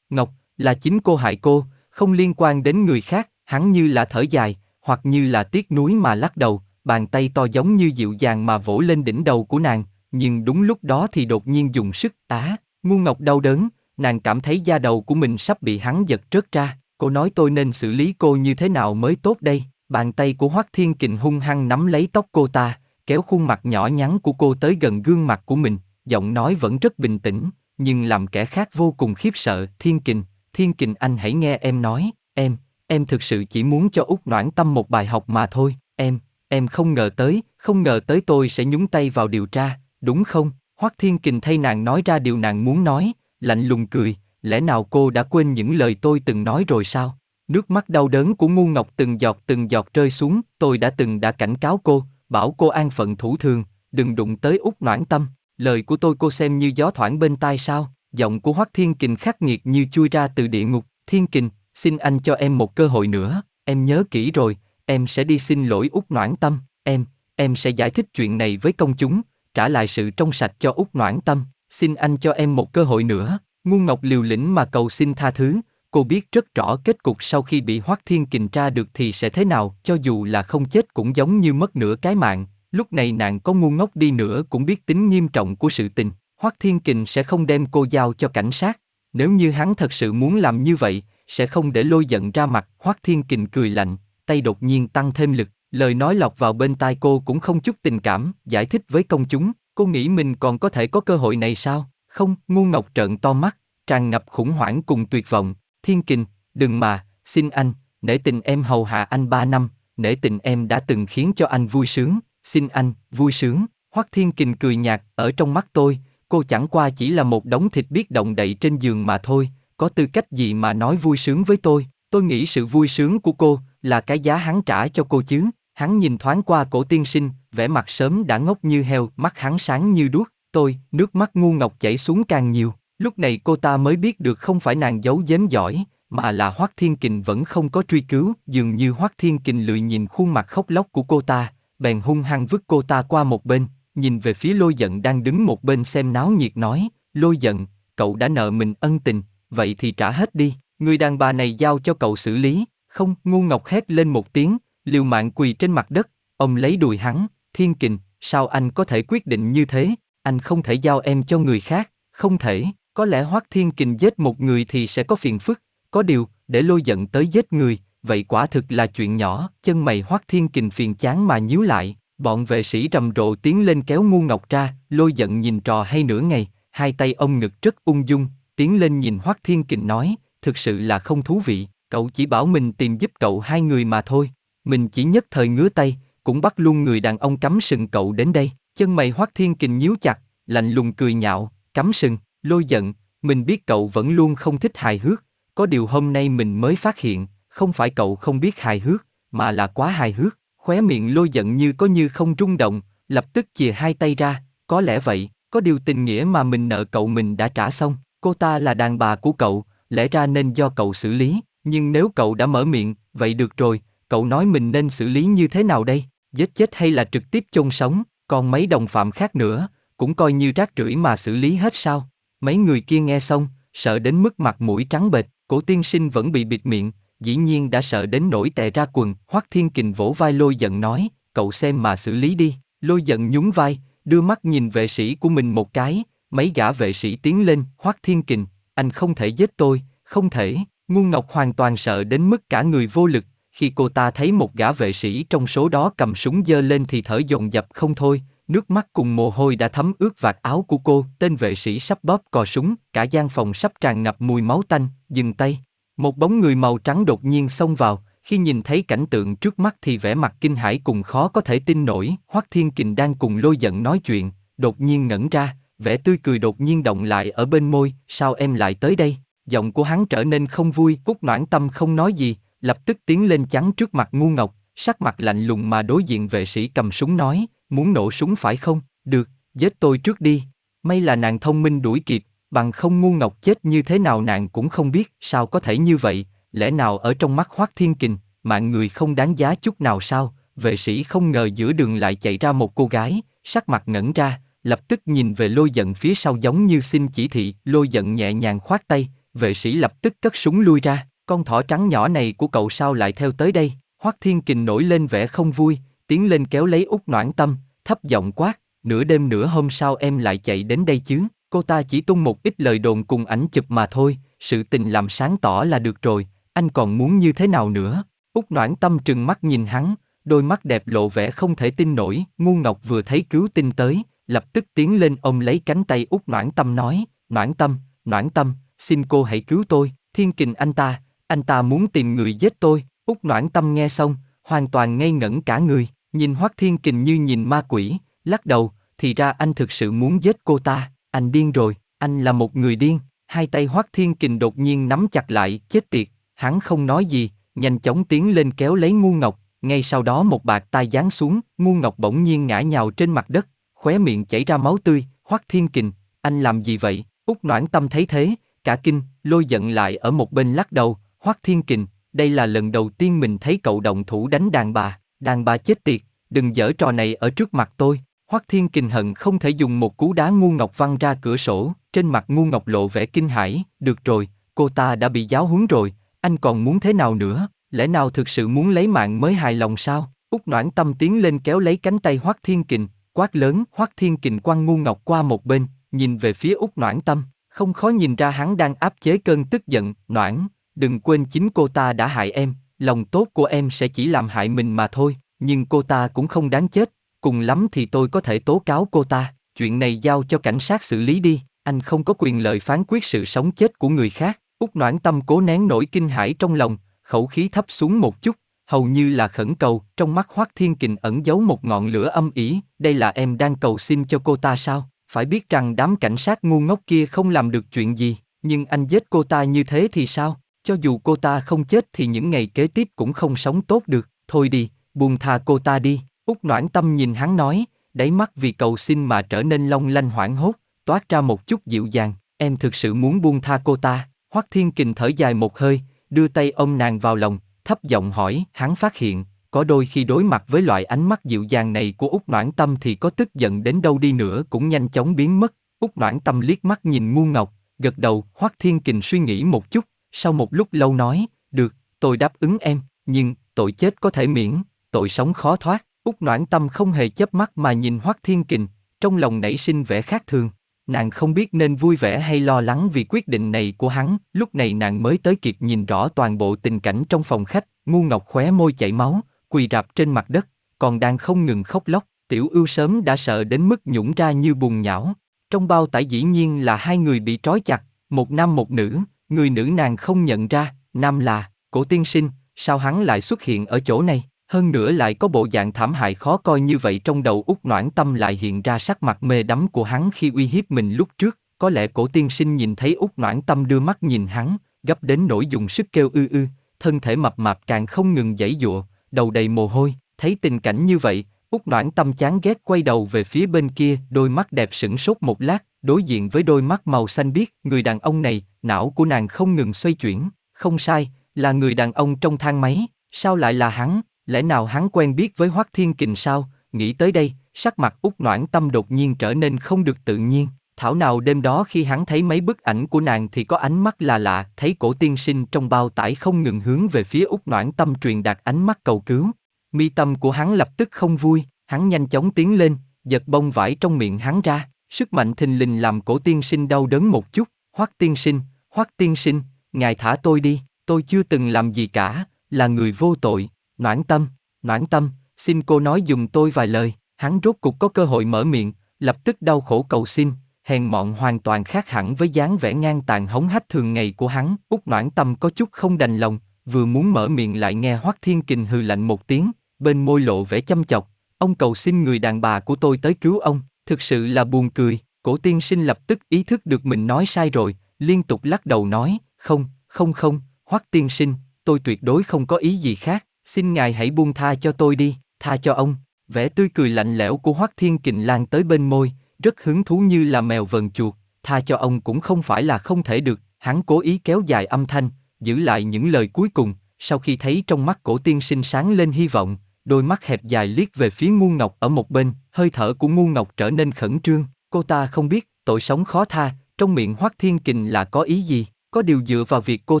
Ngọc, là chính cô hại cô, không liên quan đến người khác, hắn như là thở dài, hoặc như là tiếc nuối mà lắc đầu, bàn tay to giống như dịu dàng mà vỗ lên đỉnh đầu của nàng, nhưng đúng lúc đó thì đột nhiên dùng sức á, ngu ngọc đau đớn, nàng cảm thấy da đầu của mình sắp bị hắn giật rớt ra, cô nói tôi nên xử lý cô như thế nào mới tốt đây, bàn tay của Hoắc Thiên Kình hung hăng nắm lấy tóc cô ta, kéo khuôn mặt nhỏ nhắn của cô tới gần gương mặt của mình, giọng nói vẫn rất bình tĩnh, nhưng làm kẻ khác vô cùng khiếp sợ, Thiên Kình, Thiên Kình anh hãy nghe em nói, em, em thực sự chỉ muốn cho út noãn tâm một bài học mà thôi, em, em không ngờ tới, không ngờ tới tôi sẽ nhúng tay vào điều tra, đúng không? Hoắc Thiên Kình thay nàng nói ra điều nàng muốn nói, lạnh lùng cười, lẽ nào cô đã quên những lời tôi từng nói rồi sao? Nước mắt đau đớn của ngu ngọc từng giọt từng giọt rơi xuống, tôi đã từng đã cảnh cáo cô, bảo cô an phận thủ thường, đừng đụng tới út noãn tâm, lời của tôi cô xem như gió thoảng bên tai sao? Giọng của Hoắc Thiên Kình khắc nghiệt như chui ra từ địa ngục, Thiên Kình, xin anh cho em một cơ hội nữa, em nhớ kỹ rồi, em sẽ đi xin lỗi út noãn tâm, em, em sẽ giải thích chuyện này với công chúng, trả lại sự trong sạch cho út noãn tâm, xin anh cho em một cơ hội nữa. Ngu Ngọc liều lĩnh mà cầu xin tha thứ, cô biết rất rõ kết cục sau khi bị Hoắc Thiên Kình tra được thì sẽ thế nào, cho dù là không chết cũng giống như mất nửa cái mạng, lúc này nàng có ngu ngốc đi nữa cũng biết tính nghiêm trọng của sự tình, Hoắc Thiên Kình sẽ không đem cô giao cho cảnh sát, nếu như hắn thật sự muốn làm như vậy, sẽ không để lôi giận ra mặt, Hoắc Thiên Kình cười lạnh, tay đột nhiên tăng thêm lực, lời nói lọt vào bên tai cô cũng không chút tình cảm, giải thích với công chúng, cô nghĩ mình còn có thể có cơ hội này sao? Không, ngu ngọc trợn to mắt, tràn ngập khủng hoảng cùng tuyệt vọng, Thiên Kình, đừng mà, xin anh, nể tình em hầu hạ anh ba năm, nể tình em đã từng khiến cho anh vui sướng, xin anh, vui sướng, Hoắc Thiên Kình cười nhạt, ở trong mắt tôi, cô chẳng qua chỉ là một đống thịt biết động đậy trên giường mà thôi, có tư cách gì mà nói vui sướng với tôi, tôi nghĩ sự vui sướng của cô là cái giá hắn trả cho cô chứ. Hắn nhìn thoáng qua cổ tiên sinh, vẻ mặt sớm đã ngốc như heo, mắt hắn sáng như đuốc, tôi, nước mắt ngu ngọc chảy xuống càng nhiều. Lúc này cô ta mới biết được không phải nàng giấu giếm giỏi, mà là Hoắc Thiên Kình vẫn không có truy cứu, dường như Hoắc Thiên Kình lười nhìn khuôn mặt khóc lóc của cô ta, bèn hung hăng vứt cô ta qua một bên, nhìn về phía Lôi Giận đang đứng một bên xem náo nhiệt nói, Lôi Giận, cậu đã nợ mình ân tình, vậy thì trả hết đi, người đàn bà này giao cho cậu xử lý, không, ngu ngọc hét lên một tiếng, liều mạng quỳ trên mặt đất, ông lấy đùi hắn, Thiên Kình, sao anh có thể quyết định như thế? Anh không thể giao em cho người khác, không thể. Có lẽ Hoắc Thiên Kình giết một người thì sẽ có phiền phức, có điều, để lôi giận tới giết người, vậy quả thực là chuyện nhỏ. Chân mày Hoắc Thiên Kình phiền chán mà nhíu lại, bọn vệ sĩ rầm rộ tiến lên kéo ngu ngọc ra, lôi giận nhìn trò hay nửa ngày, hai tay ông ngực rất ung dung, tiến lên nhìn Hoắc Thiên Kình nói, thực sự là không thú vị, cậu chỉ bảo mình tìm giúp cậu hai người mà thôi, mình chỉ nhất thời ngứa tay, cũng bắt luôn người đàn ông cắm sừng cậu đến đây, chân mày Hoắc Thiên Kình nhíu chặt, lạnh lùng cười nhạo, cắm sừng, lôi giận, mình biết cậu vẫn luôn không thích hài hước, có điều hôm nay mình mới phát hiện, không phải cậu không biết hài hước, mà là quá hài hước, khóe miệng lôi giận như có như không rung động, lập tức chìa hai tay ra, có lẽ vậy, có điều tình nghĩa mà mình nợ cậu mình đã trả xong, cô ta là đàn bà của cậu, lẽ ra nên do cậu xử lý, nhưng nếu cậu đã mở miệng, vậy được rồi, cậu nói mình nên xử lý như thế nào đây, giết chết hay là trực tiếp chôn sống, còn mấy đồng phạm khác nữa, cũng coi như rác rưởi mà xử lý hết sao? Mấy người kia nghe xong, sợ đến mức mặt mũi trắng bệch, cổ tiên sinh vẫn bị bịt miệng, dĩ nhiên đã sợ đến nỗi tè ra quần. Hoắc Thiên Kình vỗ vai lôi giận nói, cậu xem mà xử lý đi. Lôi giận nhún vai, đưa mắt nhìn vệ sĩ của mình một cái, mấy gã vệ sĩ tiến lên, Hoắc Thiên Kình, anh không thể giết tôi, không thể. Ngu Ngọc hoàn toàn sợ đến mức cả người vô lực, khi cô ta thấy một gã vệ sĩ trong số đó cầm súng giơ lên thì thở dồn dập không thôi, nước mắt cùng mồ hôi đã thấm ướt vạt áo của cô, tên vệ sĩ sắp bóp cò súng, cả gian phòng sắp tràn ngập mùi máu tanh, dừng tay. Một bóng người màu trắng đột nhiên xông vào, khi nhìn thấy cảnh tượng trước mắt thì vẻ mặt kinh hãi cùng khó có thể tin nổi, Hoắc Thiên Kình đang cùng lôi giận nói chuyện, đột nhiên ngẩn ra, vẻ tươi cười đột nhiên động lại ở bên môi, sao em lại tới đây? Giọng của hắn trở nên không vui, Cúc Noãn Tâm không nói gì, lập tức tiến lên chắn trước mặt ngu ngọc, sắc mặt lạnh lùng mà đối diện vệ sĩ cầm súng nói, muốn nổ súng phải không? Được, giết tôi trước đi. May là nàng thông minh đuổi kịp, bằng không ngu ngọc chết như thế nào nàng cũng không biết, sao có thể như vậy, lẽ nào ở trong mắt Hoắc Thiên Kình, mạng người không đáng giá chút nào sao? Vệ sĩ không ngờ giữa đường lại chạy ra một cô gái, sắc mặt ngẩn ra, lập tức nhìn về lôi giận phía sau giống như xin chỉ thị, lôi giận nhẹ nhàng khoát tay, vệ sĩ lập tức cất súng lui ra, con thỏ trắng nhỏ này của cậu sao lại theo tới đây? Hoắc Thiên Kình nổi lên vẻ không vui, tiến lên kéo lấy út noãn tâm, thấp giọng quát, nửa đêm nửa hôm sao em lại chạy đến đây chứ? Cô ta chỉ tung một ít lời đồn cùng ảnh chụp mà thôi, sự tình làm sáng tỏ là được rồi, anh còn muốn như thế nào nữa? Úc noãn tâm trừng mắt nhìn hắn, đôi mắt đẹp lộ vẻ không thể tin nổi, ngu ngọc vừa thấy cứu tinh tới, lập tức tiến lên ôm lấy cánh tay út noãn tâm nói, noãn tâm, noãn tâm, xin cô hãy cứu tôi, thiên kình anh ta, anh ta muốn tìm người giết tôi, út noãn tâm nghe xong, hoàn toàn ngây ngẩn cả người, nhìn hoắc thiên kình như nhìn ma quỷ, lắc đầu, thì ra anh thực sự muốn giết cô ta, anh điên rồi, anh là một người điên, hai tay hoắc thiên kình đột nhiên nắm chặt lại, chết tiệt, hắn không nói gì, nhanh chóng tiến lên kéo lấy ngu ngọc, ngay sau đó một bạt tai giáng xuống, ngu ngọc bỗng nhiên ngã nhào trên mặt đất, khóe miệng chảy ra máu tươi, hoắc thiên kình, anh làm gì vậy? Úc noãn tâm thấy thế, cả kinh, lôi giận lại ở một bên lắc đầu, hoắc thiên kình, đây là lần đầu tiên mình thấy cậu động thủ đánh đàn bà, đàn bà chết tiệt, đừng dở trò này ở trước mặt tôi. Hoắc Thiên Kình hận không thể dùng một cú đá ngu ngọc văng ra cửa sổ, trên mặt ngu ngọc lộ vẻ kinh hãi, được rồi, cô ta đã bị giáo huấn rồi, anh còn muốn thế nào nữa, lẽ nào thực sự muốn lấy mạng mới hài lòng sao? Úc Noãn Tâm tiến lên kéo lấy cánh tay Hoắc Thiên Kình, quát lớn, Hoắc Thiên Kình quăng ngu ngọc qua một bên, nhìn về phía Úc Noãn Tâm, không khó nhìn ra hắn đang áp chế cơn tức giận, Noãn, đừng quên chính cô ta đã hại em, lòng tốt của em sẽ chỉ làm hại mình mà thôi, nhưng cô ta cũng không đáng chết, cùng lắm thì tôi có thể tố cáo cô ta, chuyện này giao cho cảnh sát xử lý đi, anh không có quyền lợi phán quyết sự sống chết của người khác. Úc Noãn Tâm cố nén nỗi kinh hãi trong lòng, khẩu khí thấp xuống một chút, hầu như là khẩn cầu, trong mắt Hoắc Thiên Kình ẩn giấu một ngọn lửa âm ỉ, đây là em đang cầu xin cho cô ta sao? Phải biết rằng đám cảnh sát ngu ngốc kia không làm được chuyện gì, nhưng anh giết cô ta như thế thì sao? Cho dù cô ta không chết thì những ngày kế tiếp cũng không sống tốt được, thôi đi, buông tha cô ta đi. Úc noãn tâm nhìn hắn nói, đáy mắt vì cầu xin mà trở nên long lanh hoảng hốt, toát ra một chút dịu dàng, em thực sự muốn buông tha cô ta. Hoắc Thiên Kình thở dài một hơi, đưa tay ôm nàng vào lòng, thấp giọng hỏi, hắn phát hiện, có đôi khi đối mặt với loại ánh mắt dịu dàng này của Úc Noãn Tâm thì có tức giận đến đâu đi nữa cũng nhanh chóng biến mất. Úc Noãn Tâm liếc mắt nhìn Ngu Ngọc, gật đầu, Hoắc Thiên Kình suy nghĩ một chút, sau một lúc lâu nói, được, tôi đáp ứng em, nhưng tội chết có thể miễn, tội sống khó thoát. Úc Noãn Tâm không hề chớp mắt mà nhìn Hoắc Thiên Kình, trong lòng nảy sinh vẻ khác thường. Nàng không biết nên vui vẻ hay lo lắng vì quyết định này của hắn, lúc này nàng mới tới kịp nhìn rõ toàn bộ tình cảnh trong phòng khách, ngu ngọc khóe môi chảy máu, quỳ rạp trên mặt đất, còn đang không ngừng khóc lóc, tiểu ưu sớm đã sợ đến mức nhũng ra như bùn nhão. Trong bao tải dĩ nhiên là hai người bị trói chặt, một nam một nữ, người nữ nàng không nhận ra, nam là, cổ tiên sinh, sao hắn lại xuất hiện ở chỗ này? Hơn nữa lại có bộ dạng thảm hại khó coi như vậy trong đầu út noãn tâm lại hiện ra sắc mặt mê đắm của hắn khi uy hiếp mình lúc trước, có lẽ cổ tiên sinh nhìn thấy út noãn tâm đưa mắt nhìn hắn, gấp đến nỗi dùng sức kêu ư ư, thân thể mập mạp càng không ngừng giãy giụa, đầu đầy mồ hôi, thấy tình cảnh như vậy, út noãn tâm chán ghét quay đầu về phía bên kia, đôi mắt đẹp sững sốt một lát, đối diện với đôi mắt màu xanh biếc, người đàn ông này, não của nàng không ngừng xoay chuyển, không sai, là người đàn ông trong thang máy, sao lại là hắn, lẽ nào hắn quen biết với Hoắc Thiên Kình sao? Nghĩ tới đây, sắc mặt út noãn tâm đột nhiên trở nên không được tự nhiên. Thảo nào đêm đó khi hắn thấy mấy bức ảnh của nàng thì có ánh mắt là lạ, thấy cổ tiên sinh trong bao tải không ngừng hướng về phía út noãn tâm truyền đạt ánh mắt cầu cứu. Mi tâm của hắn lập tức không vui, hắn nhanh chóng tiến lên, giật bông vải trong miệng hắn ra, sức mạnh thình lình làm cổ tiên sinh đau đớn một chút. Hoắc tiên sinh, Hoắc tiên sinh, ngài thả tôi đi, tôi chưa từng làm gì cả, là người vô tội. Noãn tâm, noãn tâm, xin cô nói dùm tôi vài lời. Hắn rốt cục có cơ hội mở miệng, lập tức đau khổ cầu xin, hèn mọn hoàn toàn khác hẳn với dáng vẻ ngang tàn hống hách thường ngày của hắn. Út noãn tâm có chút không đành lòng, vừa muốn mở miệng lại nghe Hoắc Thiên Kình hừ lạnh một tiếng, bên môi lộ vẻ chăm chọc. Ông cầu xin người đàn bà của tôi tới cứu ông, thực sự là buồn cười. Cổ tiên sinh lập tức ý thức được mình nói sai rồi, liên tục lắc đầu nói, không, không không, Hoắc tiên sinh, tôi tuyệt đối không có ý gì khác, xin ngài hãy buông tha cho tôi đi, tha cho ông. Vẻ tươi cười lạnh lẽo của Hoắc Thiên Kình lan tới bên môi, rất hứng thú như là mèo vờn chuột, tha cho ông cũng không phải là không thể được, hắn cố ý kéo dài âm thanh, giữ lại những lời cuối cùng, sau khi thấy trong mắt cổ tiên sinh sáng lên hy vọng, đôi mắt hẹp dài liếc về phía ngu ngọc ở một bên, hơi thở của ngu ngọc trở nên khẩn trương, cô ta không biết, tội sống khó tha, trong miệng Hoắc Thiên Kình là có ý gì. Có điều dựa vào việc cô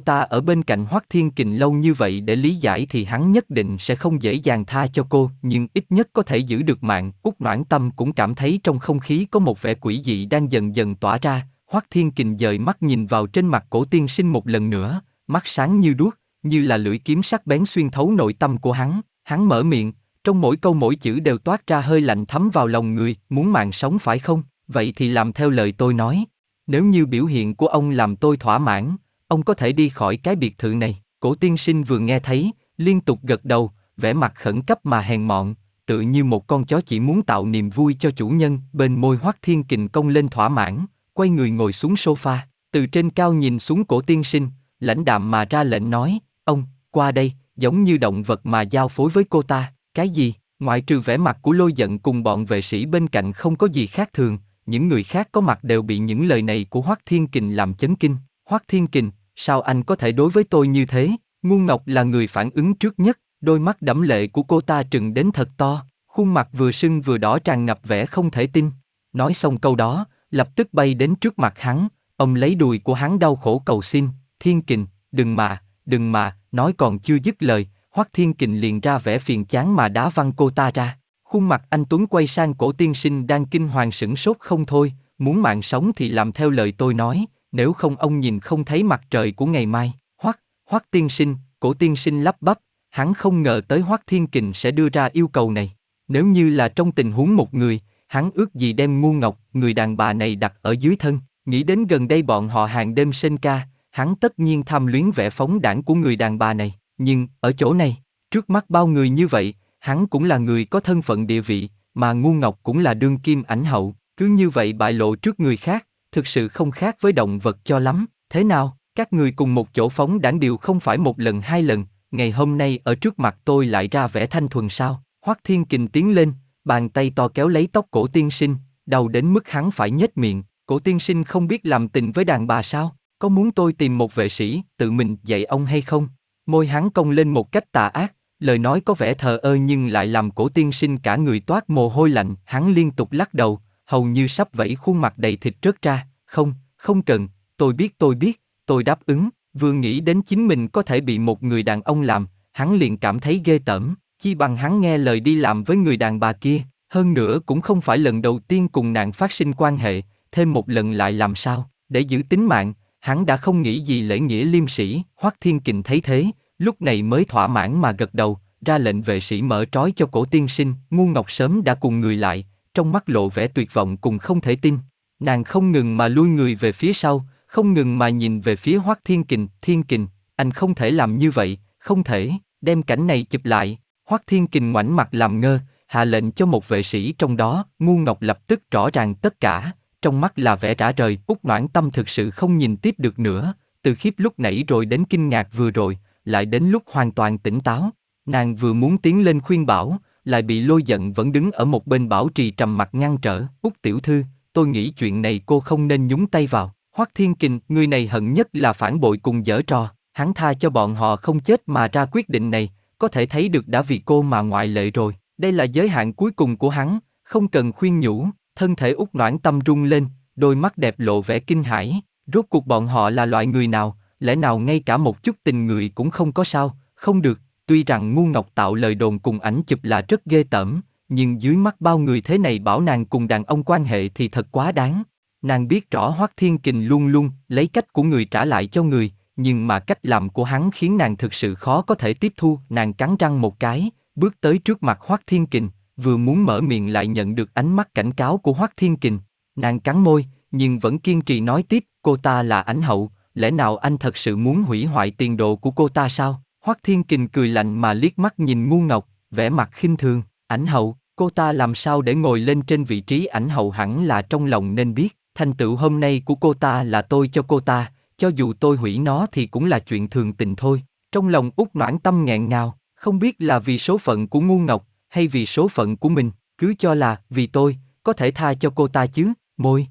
ta ở bên cạnh Hoắc Thiên Kình lâu như vậy để lý giải thì hắn nhất định sẽ không dễ dàng tha cho cô, nhưng ít nhất có thể giữ được mạng. Cúc Noãn Tâm cũng cảm thấy trong không khí có một vẻ quỷ dị đang dần dần tỏa ra. Hoắc Thiên Kình dời mắt nhìn vào trên mặt cổ tiên sinh một lần nữa, mắt sáng như đuốc, như là lưỡi kiếm sắc bén xuyên thấu nội tâm của hắn. Hắn mở miệng, trong mỗi câu mỗi chữ đều toát ra hơi lạnh thấm vào lòng người, muốn mạng sống phải không? Vậy thì làm theo lời tôi nói. Nếu như biểu hiện của ông làm tôi thỏa mãn, ông có thể đi khỏi cái biệt thự này. Cổ tiên sinh vừa nghe thấy, liên tục gật đầu, vẻ mặt khẩn cấp mà hèn mọn, tự như một con chó chỉ muốn tạo niềm vui cho chủ nhân. Bên môi Hoắc Thiên Kình công lên thỏa mãn, quay người ngồi xuống sofa, từ trên cao nhìn xuống cổ tiên sinh, lãnh đạm mà ra lệnh nói, ông, qua đây, giống như động vật mà giao phối với cô ta, cái gì? Ngoại trừ vẻ mặt của lôi giận cùng bọn vệ sĩ bên cạnh không có gì khác thường, những người khác có mặt đều bị những lời này của Hoắc Thiên Kình làm chấn kinh. Hoắc Thiên Kình, sao anh có thể đối với tôi như thế? Ngu Ngọc là người phản ứng trước nhất, đôi mắt đẫm lệ của cô ta trừng đến thật to, khuôn mặt vừa sưng vừa đỏ tràn ngập vẻ không thể tin. Nói xong câu đó, lập tức bay đến trước mặt hắn, ông lấy đùi của hắn đau khổ cầu xin, Thiên Kình, đừng mà, đừng mà, nói còn chưa dứt lời, Hoắc Thiên Kình liền ra vẻ phiền chán mà đá văng cô ta ra. Khuôn mặt anh Tuấn quay sang cổ tiên sinh đang kinh hoàng sửng sốt không thôi, muốn mạng sống thì làm theo lời tôi nói, nếu không ông nhìn không thấy mặt trời của ngày mai. Hoắc, Hoắc tiên sinh, cổ tiên sinh lắp bắp, hắn không ngờ tới Hoắc Thiên Kình sẽ đưa ra yêu cầu này. Nếu như là trong tình huống một người, hắn ước gì đem ngu ngọc, người đàn bà này đặt ở dưới thân, nghĩ đến gần đây bọn họ hàng đêm sinh ca, hắn tất nhiên tham luyến vẻ phóng đảng của người đàn bà này, nhưng ở chỗ này, trước mắt bao người như vậy, hắn cũng là người có thân phận địa vị, mà ngu ngọc cũng là đương kim ảnh hậu, cứ như vậy bại lộ trước người khác, thực sự không khác với động vật cho lắm. Thế nào, các người cùng một chỗ phóng đảng điều không phải một lần hai lần, ngày hôm nay ở trước mặt tôi lại ra vẻ thanh thuần sao? Hoắc Thiên Kình tiến lên, bàn tay to kéo lấy tóc cổ tiên sinh, đầu đến mức hắn phải nhếch miệng. Cổ tiên sinh không biết làm tình với đàn bà sao? Có muốn tôi tìm một vệ sĩ, tự mình dạy ông hay không? Môi hắn cong lên một cách tà ác, Lời nói có vẻ thờ ơ nhưng lại làm cổ tiên sinh cả người toát mồ hôi lạnh, hắn liên tục lắc đầu, hầu như sắp vẫy khuôn mặt đầy thịt rớt ra, không, không cần, tôi biết tôi biết, tôi đáp ứng, vừa nghĩ đến chính mình có thể bị một người đàn ông làm, hắn liền cảm thấy ghê tởm, chi bằng hắn nghe lời đi làm với người đàn bà kia, hơn nữa cũng không phải lần đầu tiên cùng nàng phát sinh quan hệ, thêm một lần lại làm sao, để giữ tính mạng, hắn đã không nghĩ gì lễ nghĩa liêm sĩ, Hoắc Thiên Kình thấy thế, lúc này mới thỏa mãn mà gật đầu, ra lệnh vệ sĩ mở trói cho cổ tiên sinh, ngu ngọc sớm đã cùng người lại, trong mắt lộ vẻ tuyệt vọng cùng không thể tin. Nàng không ngừng mà lui người về phía sau, không ngừng mà nhìn về phía Hoắc Thiên Kình, Thiên Kình, anh không thể làm như vậy, không thể, đem cảnh này chụp lại. Hoắc Thiên Kình ngoảnh mặt làm ngơ, hạ lệnh cho một vệ sĩ trong đó, ngu ngọc lập tức rõ ràng tất cả, trong mắt là vẻ rã rời, út noãn tâm thực sự không nhìn tiếp được nữa, từ khiếp lúc nãy rồi đến kinh ngạc vừa rồi, lại đến lúc hoàn toàn tỉnh táo. Nàng vừa muốn tiến lên khuyên bảo, lại bị lôi giận vẫn đứng ở một bên bảo trì trầm mặt ngăn trở. Út tiểu thư, tôi nghĩ chuyện này cô không nên nhúng tay vào. Hoắc Thiên Kình, người này hận nhất là phản bội cùng dở trò. Hắn tha cho bọn họ không chết mà ra quyết định này, có thể thấy được đã vì cô mà ngoại lệ rồi. Đây là giới hạn cuối cùng của hắn, không cần khuyên nhủ. Thân thể út noãn tâm rung lên, đôi mắt đẹp lộ vẻ kinh hãi. Rốt cuộc bọn họ là loại người nào, lẽ nào ngay cả một chút tình người cũng không có sao, không được, tuy rằng ngu ngọc tạo lời đồn cùng ảnh chụp là rất ghê tởm, nhưng dưới mắt bao người thế này bảo nàng cùng đàn ông quan hệ thì thật quá đáng. Nàng biết rõ Hoắc Thiên Kình luôn luôn lấy cách của người trả lại cho người, nhưng mà cách làm của hắn khiến nàng thực sự khó có thể tiếp thu. Nàng cắn răng một cái, bước tới trước mặt Hoắc Thiên Kình, vừa muốn mở miệng lại nhận được ánh mắt cảnh cáo của Hoắc Thiên Kình. Nàng cắn môi, nhưng vẫn kiên trì nói tiếp, cô ta là ảnh hậu, lẽ nào anh thật sự muốn hủy hoại tiền đồ của cô ta sao? Hoắc Thiên Kình cười lạnh mà liếc mắt nhìn ngu ngọc, vẻ mặt khinh thường, ảnh hậu, cô ta làm sao để ngồi lên trên vị trí ảnh hậu hẳn là trong lòng nên biết, thành tựu hôm nay của cô ta là tôi cho cô ta, cho dù tôi hủy nó thì cũng là chuyện thường tình thôi. Trong lòng út noãn tâm nghẹn ngào, không biết là vì số phận của ngu ngọc, hay vì số phận của mình, cứ cho là vì tôi, có thể tha cho cô ta chứ, môi.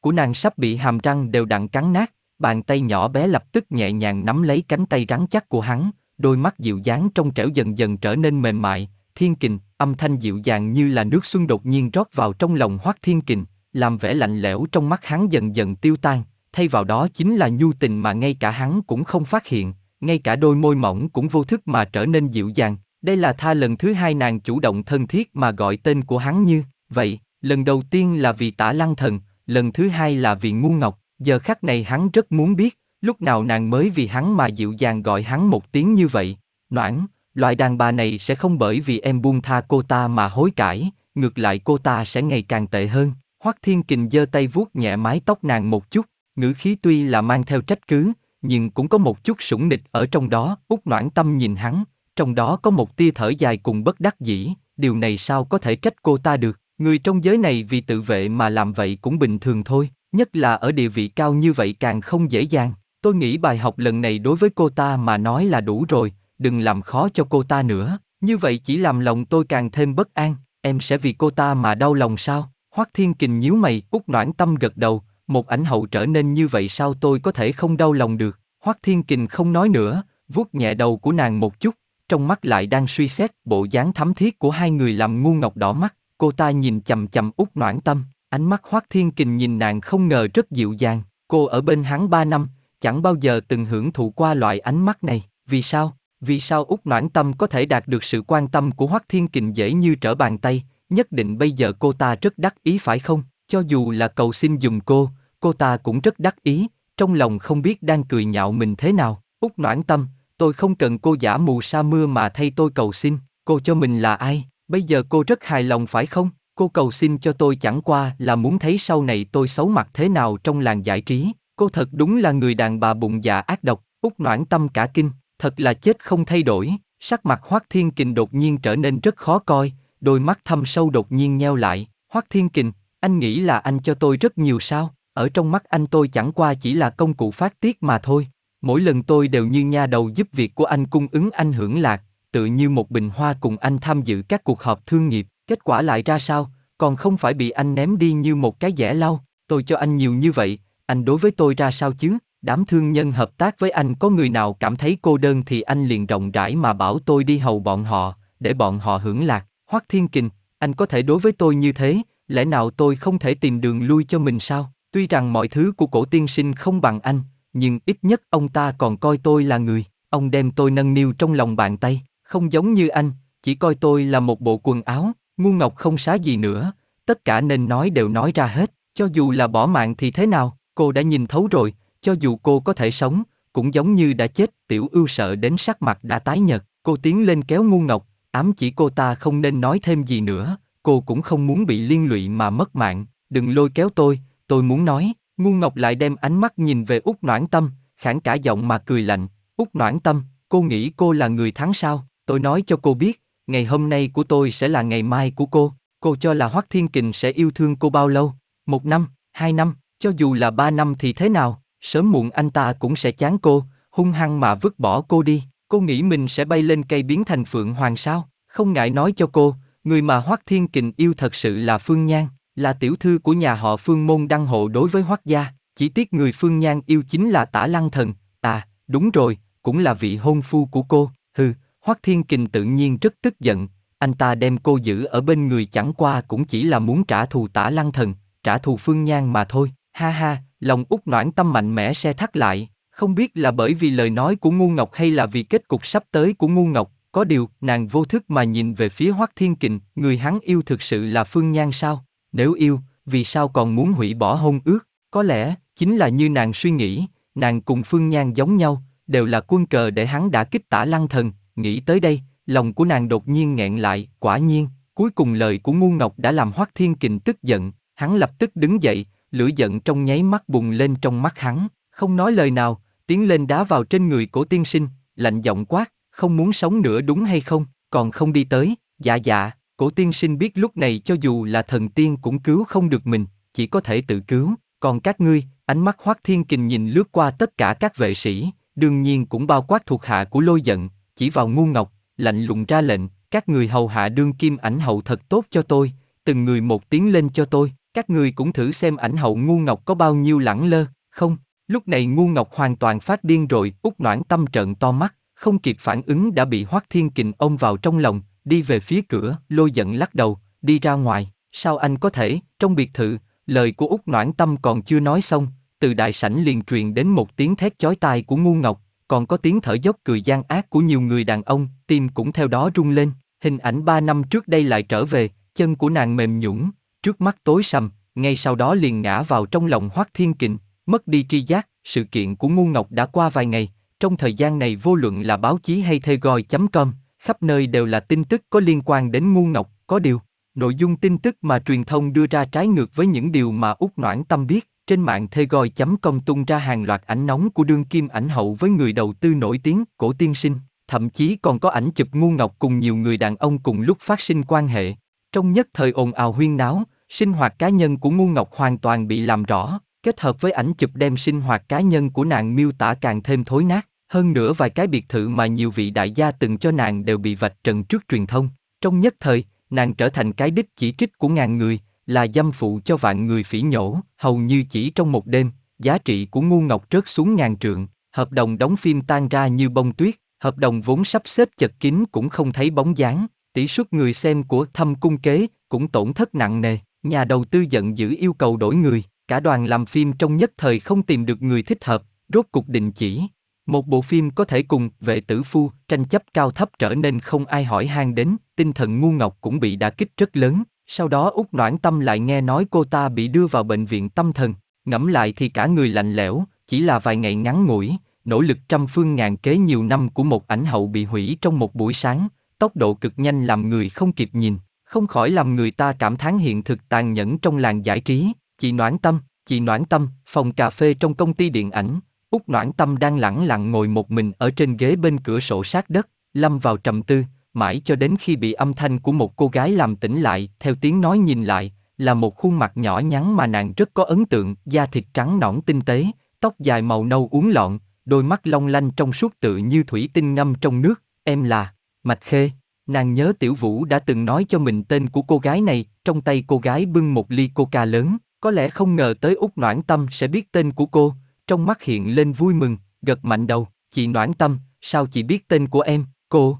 Của nàng sắp bị hàm răng đều đặn cắn nát, bàn tay nhỏ bé lập tức nhẹ nhàng nắm lấy cánh tay rắn chắc của hắn, đôi mắt dịu dáng trong trẻo dần dần trở nên mềm mại, thiên kình, âm thanh dịu dàng như là nước xuân đột nhiên rót vào trong lòng hoắc thiên kình, làm vẻ lạnh lẽo trong mắt hắn dần dần tiêu tan, thay vào đó chính là nhu tình mà ngay cả hắn cũng không phát hiện, ngay cả đôi môi mỏng cũng vô thức mà trở nên dịu dàng. Đây là tha lần thứ hai nàng chủ động thân thiết mà gọi tên của hắn như vậy. Lần đầu tiên là vì tả lăng thần, lần thứ hai là vì ngu ngọc. Giờ khắc này hắn rất muốn biết, lúc nào nàng mới vì hắn mà dịu dàng gọi hắn một tiếng như vậy. Noãn, loại đàn bà này sẽ không bởi vì em buông tha cô ta mà hối cải, ngược lại cô ta sẽ ngày càng tệ hơn. Hoắc Thiên Kình giơ tay vuốt nhẹ mái tóc nàng một chút, ngữ khí tuy là mang theo trách cứ, nhưng cũng có một chút sủng nịch ở trong đó. Út Noãn Tâm nhìn hắn, trong đó có một tia thở dài cùng bất đắc dĩ. Điều này sao có thể trách cô ta được? Người trong giới này vì tự vệ mà làm vậy cũng bình thường thôi nhất là ở địa vị cao như vậy càng không dễ dàng. Tôi nghĩ bài học lần này đối với cô ta mà nói là đủ rồi, đừng làm khó cho cô ta nữa, như vậy chỉ làm lòng tôi càng thêm bất an, em sẽ vì cô ta mà đau lòng sao? Hoắc Thiên Kình nhíu mày, út noãn tâm gật đầu, một ảnh hậu trở nên như vậy sao tôi có thể không đau lòng được? Hoắc Thiên Kình không nói nữa, vuốt nhẹ đầu của nàng một chút, trong mắt lại đang suy xét bộ dáng thắm thiết của hai người làm ngu ngọc đỏ mắt, cô ta nhìn chầm chầm út noãn tâm, Ánh mắt Hoác Thiên Kình nhìn nàng không ngờ rất dịu dàng, cô ở bên hắn ba năm, chẳng bao giờ từng hưởng thụ qua loại ánh mắt này, vì sao? Vì sao Úc Noãn Tâm có thể đạt được sự quan tâm của Hoác Thiên Kình dễ như trở bàn tay, nhất định bây giờ cô ta rất đắc ý phải không? Cho dù là cầu xin dùng cô, cô ta cũng rất đắc ý, trong lòng không biết đang cười nhạo mình thế nào. Úc Noãn Tâm, tôi không cần cô giả mù sa mưa mà thay tôi cầu xin, cô cho mình là ai? Bây giờ cô rất hài lòng phải không? Cô cầu xin cho tôi chẳng qua là muốn thấy sau này tôi xấu mặt thế nào trong làng giải trí. Cô thật đúng là người đàn bà bụng dạ ác độc, út noãn tâm cả kinh, thật là chết không thay đổi. Sắc mặt Hoắc Thiên Kình đột nhiên trở nên rất khó coi, đôi mắt thâm sâu đột nhiên nheo lại. Hoắc Thiên Kình, anh nghĩ là anh cho tôi rất nhiều sao? Ở trong mắt anh tôi chẳng qua chỉ là công cụ phát tiết mà thôi. Mỗi lần tôi đều như nha đầu giúp việc của anh cung ứng anh hưởng lạc, tự như một bình hoa cùng anh tham dự các cuộc họp thương nghiệp. Kết quả lại ra sao, còn không phải bị anh ném đi như một cái dẻ lau, tôi cho anh nhiều như vậy, anh đối với tôi ra sao chứ? Đám thương nhân hợp tác với anh có người nào cảm thấy cô đơn thì anh liền rộng rãi mà bảo tôi đi hầu bọn họ, để bọn họ hưởng lạc. Hoắc Thiên Kình, anh có thể đối với tôi như thế, lẽ nào tôi không thể tìm đường lui cho mình sao? Tuy rằng mọi thứ của cổ tiên sinh không bằng anh, nhưng ít nhất ông ta còn coi tôi là người. Ông đem tôi nâng niu trong lòng bàn tay, không giống như anh, chỉ coi tôi là một bộ quần áo, ngu ngọc không xá gì nữa, tất cả nên nói đều nói ra hết, cho dù là bỏ mạng thì thế nào, cô đã nhìn thấu rồi, cho dù cô có thể sống, cũng giống như đã chết, tiểu ưu sợ đến sắc mặt đã tái nhợt, cô tiến lên kéo ngu ngọc, ám chỉ cô ta không nên nói thêm gì nữa, cô cũng không muốn bị liên lụy mà mất mạng, đừng lôi kéo tôi, tôi muốn nói, ngu ngọc lại đem ánh mắt nhìn về út noãn tâm, khản cả giọng mà cười lạnh, út noãn tâm, cô nghĩ cô là người thắng sao, tôi nói cho cô biết, ngày hôm nay của tôi sẽ là ngày mai của cô, cô cho là Hoắc Thiên Kình sẽ yêu thương cô bao lâu, một năm, hai năm, cho dù là ba năm thì thế nào, sớm muộn anh ta cũng sẽ chán cô, hung hăng mà vứt bỏ cô đi, cô nghĩ mình sẽ bay lên cây biến thành phượng hoàng sao, không ngại nói cho cô, người mà Hoắc Thiên Kình yêu thật sự là Phương Nhan, là tiểu thư của nhà họ Phương môn đăng hộ đối với Hoắc gia, chỉ tiếc người Phương Nhan yêu chính là Tả Lăng Thần, à, đúng rồi, cũng là vị hôn phu của cô, hừ, Hoắc Thiên Kình tự nhiên rất tức giận, anh ta đem cô giữ ở bên người chẳng qua cũng chỉ là muốn trả thù Tả Lăng Thần, trả thù Phương Nhan mà thôi, ha ha, lòng út noãn tâm mạnh mẽ xe thắt lại, không biết là bởi vì lời nói của ngu ngọc hay là vì kết cục sắp tới của ngu ngọc, có điều nàng vô thức mà nhìn về phía Hoắc Thiên Kình, người hắn yêu thực sự là Phương Nhan sao? Nếu yêu, vì sao còn muốn hủy bỏ hôn ước? Có lẽ, chính là như nàng suy nghĩ, nàng cùng Phương Nhan giống nhau, đều là quân cờ để hắn đã kích tả lăng thần, nghĩ tới đây, lòng của nàng đột nhiên nghẹn lại, quả nhiên, cuối cùng lời của ngu ngọc đã làm Hoắc Thiên Kình tức giận, hắn lập tức đứng dậy, lửa giận trong nháy mắt bùng lên trong mắt hắn, không nói lời nào, tiến lên đá vào trên người cổ tiên sinh, lạnh giọng quát, không muốn sống nữa đúng hay không, còn không đi tới, dạ dạ, cổ tiên sinh biết lúc này cho dù là thần tiên cũng cứu không được mình, chỉ có thể tự cứu, còn các ngươi, ánh mắt hoắc thiên kình nhìn lướt qua tất cả các vệ sĩ, đương nhiên cũng bao quát thuộc hạ của lôi giận, chỉ vào ngu ngọc, lạnh lùng ra lệnh, các người hầu hạ đương kim ảnh hậu thật tốt cho tôi, từng người một tiếng lên cho tôi, các người cũng thử xem ảnh hậu ngu ngọc có bao nhiêu lẳng lơ, không? Lúc này ngu ngọc hoàn toàn phát điên rồi, út noãn tâm trợn to mắt, không kịp phản ứng đã bị Hoắc Thiên Kình ôm vào trong lòng, đi về phía cửa, lôi giận lắc đầu, đi ra ngoài, sao anh có thể, trong biệt thự, lời của út noãn tâm còn chưa nói xong, từ đại sảnh liền truyền đến một tiếng thét chói tai của ngu ngọc, còn có tiếng thở dốc cười gian ác của nhiều người đàn ông, tim cũng theo đó rung lên, hình ảnh ba năm trước đây lại trở về, chân của nàng mềm nhũn, trước mắt tối sầm, ngay sau đó liền ngã vào trong lòng Hoắc Thiên Kình, mất đi tri giác, sự kiện của ngu ngọc đã qua vài ngày, trong thời gian này vô luận là báo chí hay thê com khắp nơi đều là tin tức có liên quan đến ngu ngọc, có điều, nội dung tin tức mà truyền thông đưa ra trái ngược với những điều mà út noãn tâm biết, trên mạng thê com tung ra hàng loạt ảnh nóng của đương kim ảnh hậu với người đầu tư nổi tiếng, cổ tiên sinh, thậm chí còn có ảnh chụp ngu ngọc cùng nhiều người đàn ông cùng lúc phát sinh quan hệ. Trong nhất thời ồn ào huyên náo, sinh hoạt cá nhân của ngu ngọc hoàn toàn bị làm rõ, kết hợp với ảnh chụp đem sinh hoạt cá nhân của nàng miêu tả càng thêm thối nát. Hơn nữa vài cái biệt thự mà nhiều vị đại gia từng cho nàng đều bị vạch trần trước truyền thông. Trong nhất thời, nàng trở thành cái đích chỉ trích của ngàn người, là dâm phụ cho vạn người phỉ nhổ, hầu như chỉ trong một đêm, giá trị của ngu ngọc rớt xuống ngàn trượng, hợp đồng đóng phim tan ra như bông tuyết, hợp đồng vốn sắp xếp chật kín cũng không thấy bóng dáng, tỷ suất người xem của thâm cung kế cũng tổn thất nặng nề, nhà đầu tư giận dữ yêu cầu đổi người, cả đoàn làm phim trong nhất thời không tìm được người thích hợp, rốt cục định chỉ. Một bộ phim có thể cùng vệ tử phu tranh chấp cao thấp trở nên không ai hỏi han đến, tinh thần ngu ngọc cũng bị đả kích rất lớn. Sau đó út noãn tâm lại nghe nói cô ta bị đưa vào bệnh viện tâm thần, ngẫm lại thì cả người lạnh lẽo, chỉ là vài ngày ngắn ngủi, nỗ lực trăm phương ngàn kế nhiều năm của một ảnh hậu bị hủy trong một buổi sáng, tốc độ cực nhanh làm người không kịp nhìn, không khỏi làm người ta cảm thán hiện thực tàn nhẫn trong làng giải trí. Chị Noãn Tâm, chị Noãn Tâm, phòng cà phê trong công ty điện ảnh, Úc Noãn Tâm đang lẳng lặng ngồi một mình ở trên ghế bên cửa sổ sát đất, lâm vào trầm tư, mãi cho đến khi bị âm thanh của một cô gái làm tỉnh lại, theo tiếng nói nhìn lại, là một khuôn mặt nhỏ nhắn mà nàng rất có ấn tượng, da thịt trắng nõn tinh tế, tóc dài màu nâu uốn lọn, đôi mắt long lanh trong suốt tự như thủy tinh ngâm trong nước, em là Mạch Khê. Nàng nhớ Tiểu Vũ đã từng nói cho mình tên của cô gái này, trong tay cô gái bưng một ly coca lớn, có lẽ không ngờ tới út Noãn Tâm sẽ biết tên của cô, trong mắt hiện lên vui mừng, gật mạnh đầu, chị Noãn Tâm, sao chị biết tên của em, cô?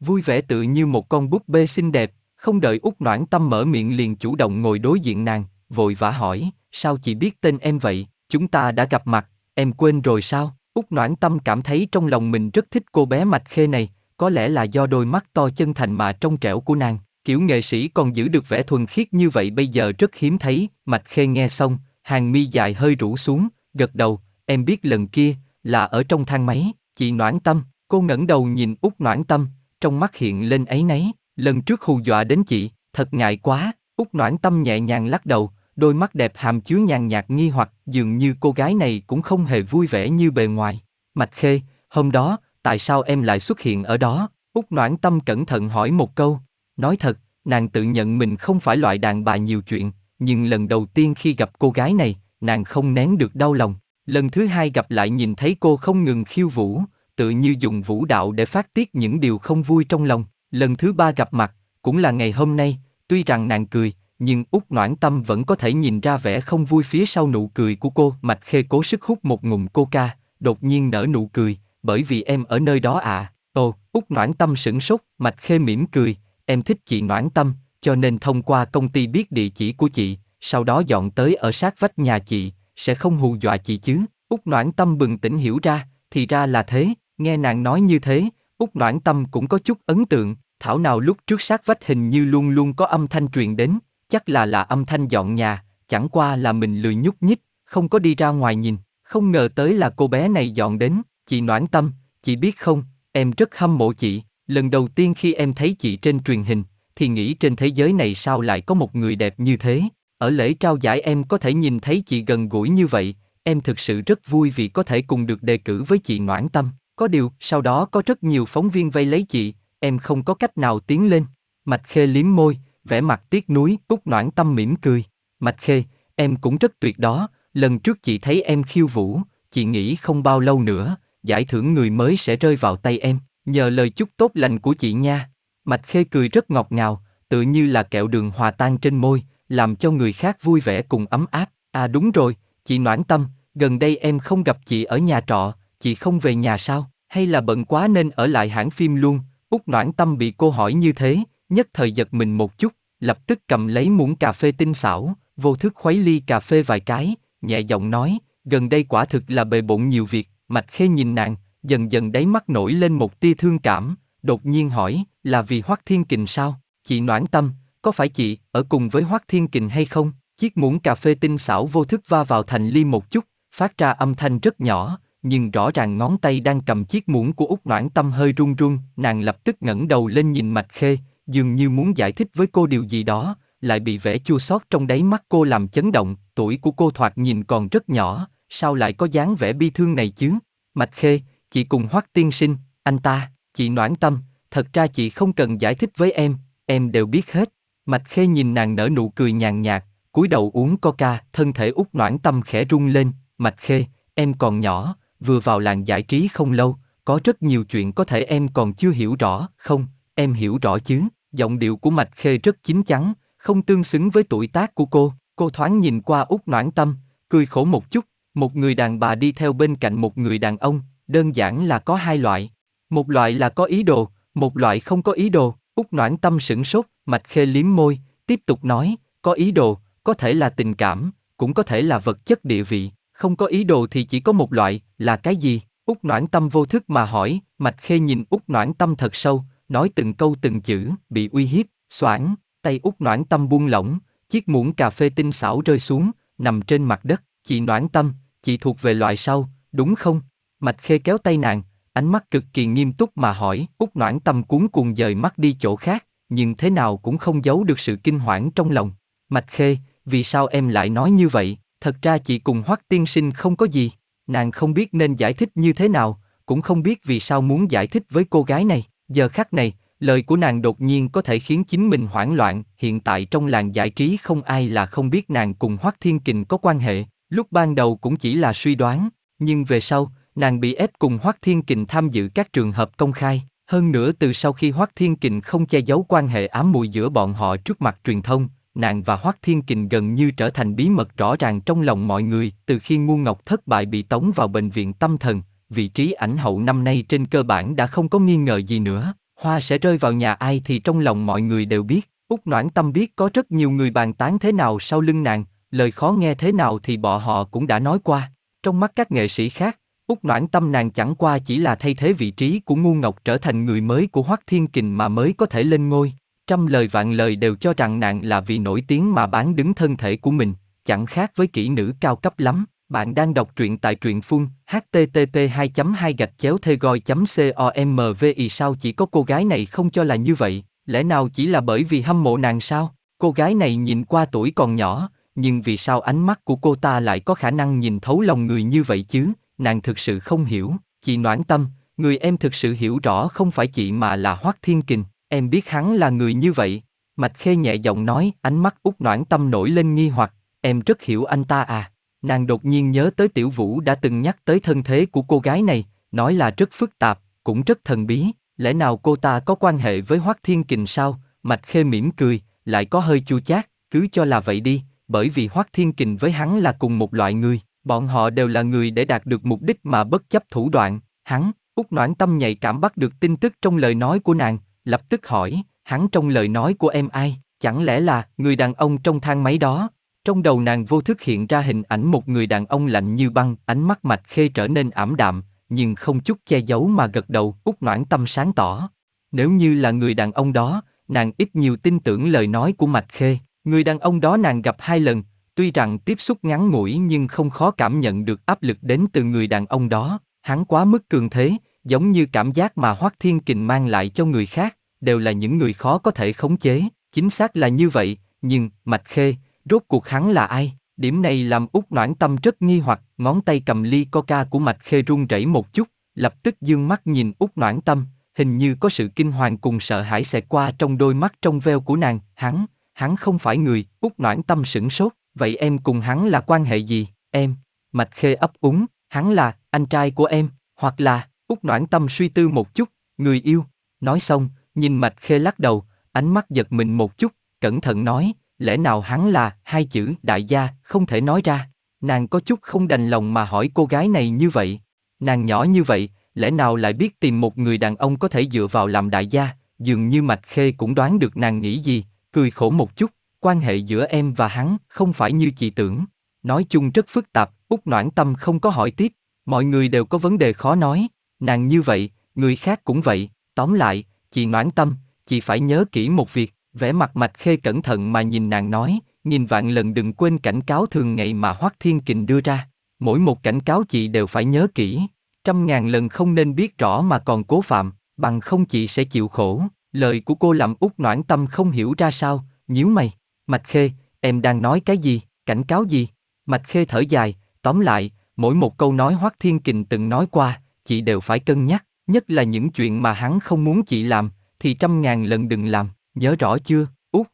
Vui vẻ tự như một con búp bê xinh đẹp, không đợi út Noãn Tâm mở miệng liền chủ động ngồi đối diện nàng, vội vã hỏi, sao chị biết tên em vậy, chúng ta đã gặp mặt, em quên rồi sao? út Noãn Tâm cảm thấy trong lòng mình rất thích cô bé Mạch Khê này, có lẽ là do đôi mắt to chân thành mà trong trẻo của nàng, kiểu nghệ sĩ còn giữ được vẻ thuần khiết như vậy bây giờ rất hiếm thấy, Mạch Khê nghe xong, hàng mi dài hơi rũ xuống, gật đầu, em biết lần kia, là ở trong thang máy, chị Noãn Tâm, cô ngẩng đầu nhìn út Noãn Tâm, trong mắt hiện lên ấy nấy, lần trước hù dọa đến chị, thật ngại quá, út Noãn Tâm nhẹ nhàng lắc đầu, đôi mắt đẹp hàm chứa nhàn nhạt nghi hoặc dường như cô gái này cũng không hề vui vẻ như bề ngoài. Mạch Khê, hôm đó, tại sao em lại xuất hiện ở đó? Út Noãn Tâm cẩn thận hỏi một câu. Nói thật, nàng tự nhận mình không phải loại đàn bà nhiều chuyện, nhưng lần đầu tiên khi gặp cô gái này, nàng không nén được đau lòng. Lần thứ hai gặp lại nhìn thấy cô không ngừng khiêu vũ, tự như dùng vũ đạo để phát tiết những điều không vui trong lòng. Lần thứ ba gặp mặt, cũng là ngày hôm nay, tuy rằng nàng cười, nhưng út noãn tâm vẫn có thể nhìn ra vẻ không vui phía sau nụ cười của cô. Mạch khê cố sức hút một ngụm coca, đột nhiên nở nụ cười, bởi vì em ở nơi đó à. Ồ, út noãn tâm sửng sốt, mạch khê mỉm cười, em thích chị noãn tâm, cho nên thông qua công ty biết địa chỉ của chị, sau đó dọn tới ở sát vách nhà chị, sẽ không hù dọa chị chứ. Út noãn tâm bừng tỉnh hiểu ra, thì ra là thế, nghe nàng nói như thế, Út noãn tâm cũng có chút ấn tượng, thảo nào lúc trước sát vách hình như luôn luôn có âm thanh truyền đến, chắc là là âm thanh dọn nhà, chẳng qua là mình lười nhúc nhích, không có đi ra ngoài nhìn, không ngờ tới là cô bé này dọn đến, chị noãn tâm, chị biết không, em rất hâm mộ chị, lần đầu tiên khi em thấy chị trên truyền hình, thì nghĩ trên thế giới này sao lại có một người đẹp như thế, ở lễ trao giải em có thể nhìn thấy chị gần gũi như vậy, em thực sự rất vui vì có thể cùng được đề cử với chị Noãn Tâm. Có điều, sau đó có rất nhiều phóng viên vây lấy chị, em không có cách nào tiến lên. Mạch Khê liếm môi, vẻ mặt tiếc nuối, Cúc Noãn Tâm mỉm cười. Mạch Khê, em cũng rất tuyệt đó, lần trước chị thấy em khiêu vũ, chị nghĩ không bao lâu nữa, giải thưởng người mới sẽ rơi vào tay em, nhờ lời chúc tốt lành của chị nha. Mạch Khê cười rất ngọt ngào, tự như là kẹo đường hòa tan trên môi, làm cho người khác vui vẻ cùng ấm áp. À đúng rồi, chị Noãn Tâm, gần đây em không gặp chị ở nhà trọ, chị không về nhà sao? Hay là bận quá nên ở lại hãng phim luôn? Út Noãn Tâm bị cô hỏi như thế, nhất thời giật mình một chút, lập tức cầm lấy muỗng cà phê tinh xảo, vô thức khuấy ly cà phê vài cái, nhẹ giọng nói, gần đây quả thực là bề bộn nhiều việc, Mạch Khê nhìn nàng, dần dần đáy mắt nổi lên một tia thương cảm, đột nhiên hỏi, là vì Hoắc Thiên Kình sao? Chị Noãn Tâm, có phải chị ở cùng với Hoắc Thiên Kình hay không? Chiếc muỗng cà phê tinh xảo vô thức va vào thành ly một chút, phát ra âm thanh rất nhỏ, nhưng rõ ràng ngón tay đang cầm chiếc muỗng của Úc Noãn Tâm hơi run run, nàng lập tức ngẩng đầu lên nhìn Mạch Khê, dường như muốn giải thích với cô điều gì đó, lại bị vẻ chua xót trong đáy mắt cô làm chấn động, tuổi của cô thoạt nhìn còn rất nhỏ, sao lại có dáng vẻ bi thương này chứ? Mạch Khê, chị cùng Hoắc tiên sinh, anh ta, chị Noãn Tâm, thật ra chị không cần giải thích với em, em đều biết hết. Mạch Khê nhìn nàng nở nụ cười nhàn nhạt, cúi đầu uống coca, thân thể út noãn tâm khẽ rung lên, Mạch Khê, em còn nhỏ, vừa vào làng giải trí không lâu, có rất nhiều chuyện có thể em còn chưa hiểu rõ, không, em hiểu rõ chứ, giọng điệu của Mạch Khê rất chín chắn, không tương xứng với tuổi tác của cô, cô thoáng nhìn qua út noãn tâm, cười khổ một chút, một người đàn bà đi theo bên cạnh một người đàn ông, đơn giản là có hai loại. Một loại là có ý đồ, một loại không có ý đồ. Út noãn tâm sửng sốt, mạch khê liếm môi, tiếp tục nói, có ý đồ, có thể là tình cảm, cũng có thể là vật chất địa vị, không có ý đồ thì chỉ có một loại, là cái gì? Út noãn tâm vô thức mà hỏi, mạch khê nhìn Út noãn tâm thật sâu, nói từng câu từng chữ, bị uy hiếp, xoảng, tay Út noãn tâm buông lỏng, chiếc muỗng cà phê tinh xảo rơi xuống, nằm trên mặt đất, chị noãn tâm, chị thuộc về loại sau, đúng không? Mạch khê kéo tay nàng, ánh mắt cực kỳ nghiêm túc mà hỏi, út noãn tâm cuốn cuồng dời mắt đi chỗ khác, nhưng thế nào cũng không giấu được sự kinh hoảng trong lòng. Mạch khê, vì sao em lại nói như vậy, thật ra chị cùng hoắc tiên sinh không có gì, nàng không biết nên giải thích như thế nào, cũng không biết vì sao muốn giải thích với cô gái này, giờ khắc này, lời của nàng đột nhiên có thể khiến chính mình hoảng loạn, hiện tại trong làng giải trí không ai là không biết nàng cùng Hoắc Thiên Kình có quan hệ, lúc ban đầu cũng chỉ là suy đoán, nhưng về sau, nàng bị ép cùng Hoắc Thiên Kình tham dự các trường hợp công khai. Hơn nữa từ sau khi Hoắc Thiên Kình không che giấu quan hệ ám mùi giữa bọn họ trước mặt truyền thông, nàng và Hoắc Thiên Kình gần như trở thành bí mật rõ ràng trong lòng mọi người. Từ khi Ngu Ngọc thất bại bị tống vào bệnh viện tâm thần, vị trí ảnh hậu năm nay trên cơ bản đã không có nghi ngờ gì nữa. Hoa sẽ rơi vào nhà ai thì trong lòng mọi người đều biết. Úc Noãn Tâm biết có rất nhiều người bàn tán thế nào sau lưng nàng, lời khó nghe thế nào thì bọn họ cũng đã nói qua. Trong mắt các nghệ sĩ khác, Úc noãn tâm nàng chẳng qua chỉ là thay thế vị trí của ngu ngọc trở thành người mới của Hoắc Thiên Kình mà mới có thể lên ngôi. Trăm lời vạn lời đều cho rằng nàng là vì nổi tiếng mà bán đứng thân thể của mình, chẳng khác với kỹ nữ cao cấp lắm. Bạn đang đọc truyện tại truyện phun http 2 2 gạch chéo thê goi comvi sao chỉ có cô gái này không cho là như vậy, lẽ nào chỉ là bởi vì hâm mộ nàng sao? Cô gái này nhìn qua tuổi còn nhỏ, nhưng vì sao ánh mắt của cô ta lại có khả năng nhìn thấu lòng người như vậy chứ? Nàng thực sự không hiểu, chị noãn tâm, người em thực sự hiểu rõ không phải chị mà là Hoắc Thiên Kình, em biết hắn là người như vậy. Mạch Khê nhẹ giọng nói, ánh mắt út noãn tâm nổi lên nghi hoặc, em rất hiểu anh ta à. Nàng đột nhiên nhớ tới Tiểu Vũ đã từng nhắc tới thân thế của cô gái này, nói là rất phức tạp, cũng rất thần bí, lẽ nào cô ta có quan hệ với Hoắc Thiên Kình sao? Mạch Khê mỉm cười, lại có hơi chua chát, cứ cho là vậy đi, bởi vì Hoắc Thiên Kình với hắn là cùng một loại người, bọn họ đều là người để đạt được mục đích mà bất chấp thủ đoạn, hắn, Úc Noãn Tâm nhạy cảm bắt được tin tức trong lời nói của nàng, lập tức hỏi, hắn trong lời nói của em ai, chẳng lẽ là người đàn ông trong thang máy đó? Trong đầu nàng vô thức hiện ra hình ảnh một người đàn ông lạnh như băng, ánh mắt mạch khê trở nên ảm đạm, nhưng không chút che giấu mà gật đầu, út noãn tâm sáng tỏ. Nếu như là người đàn ông đó, nàng ít nhiều tin tưởng lời nói của mạch khê. Người đàn ông đó nàng gặp hai lần, tuy rằng tiếp xúc ngắn ngủi nhưng không khó cảm nhận được áp lực đến từ người đàn ông đó. Hắn quá mức cường thế, giống như cảm giác mà Hoắc Thiên Kình mang lại cho người khác, đều là những người khó có thể khống chế. Chính xác là như vậy, nhưng, Mạch Khê, Rốt cuộc hắn là ai? Điểm này làm út noãn tâm rất nghi hoặc, ngón tay cầm ly coca của mạch khê run rẩy một chút, lập tức dương mắt nhìn út noãn tâm, hình như có sự kinh hoàng cùng sợ hãi xẹt qua trong đôi mắt trong veo của nàng, hắn, hắn không phải người, út noãn tâm sửng sốt, vậy em cùng hắn là quan hệ gì, em, mạch khê ấp úng, hắn là, anh trai của em, hoặc là, út noãn tâm suy tư một chút, người yêu, nói xong, nhìn mạch khê lắc đầu, ánh mắt giật mình một chút, cẩn thận nói, lẽ nào hắn là hai chữ đại gia không thể nói ra? Nàng có chút không đành lòng mà hỏi cô gái này như vậy. Nàng nhỏ như vậy lẽ nào lại biết tìm một người đàn ông có thể dựa vào làm đại gia? Dường như mạch khê cũng đoán được nàng nghĩ gì cười khổ một chút quan hệ giữa em và hắn không phải như chị tưởng. Nói chung rất phức tạp út noãn tâm không có hỏi tiếp. Mọi người đều có vấn đề khó nói. Nàng như vậy người khác cũng vậy. Tóm lại chị noãn tâm chị phải nhớ kỹ một việc Vẻ mặt mạch khê cẩn thận mà nhìn nàng nói, nhìn vạn lần đừng quên cảnh cáo thường ngày mà Hoắc Thiên Kình đưa ra. Mỗi một cảnh cáo chị đều phải nhớ kỹ, trăm ngàn lần không nên biết rõ mà còn cố phạm, bằng không chị sẽ chịu khổ. Lời của cô làm út noãn tâm không hiểu ra sao, nhíu mày. Mạch khê, em đang nói cái gì, cảnh cáo gì? Mạch khê thở dài, tóm lại, mỗi một câu nói Hoắc Thiên Kình từng nói qua, chị đều phải cân nhắc, nhất là những chuyện mà hắn không muốn chị làm, thì trăm ngàn lần đừng làm. Nhớ rõ chưa, út?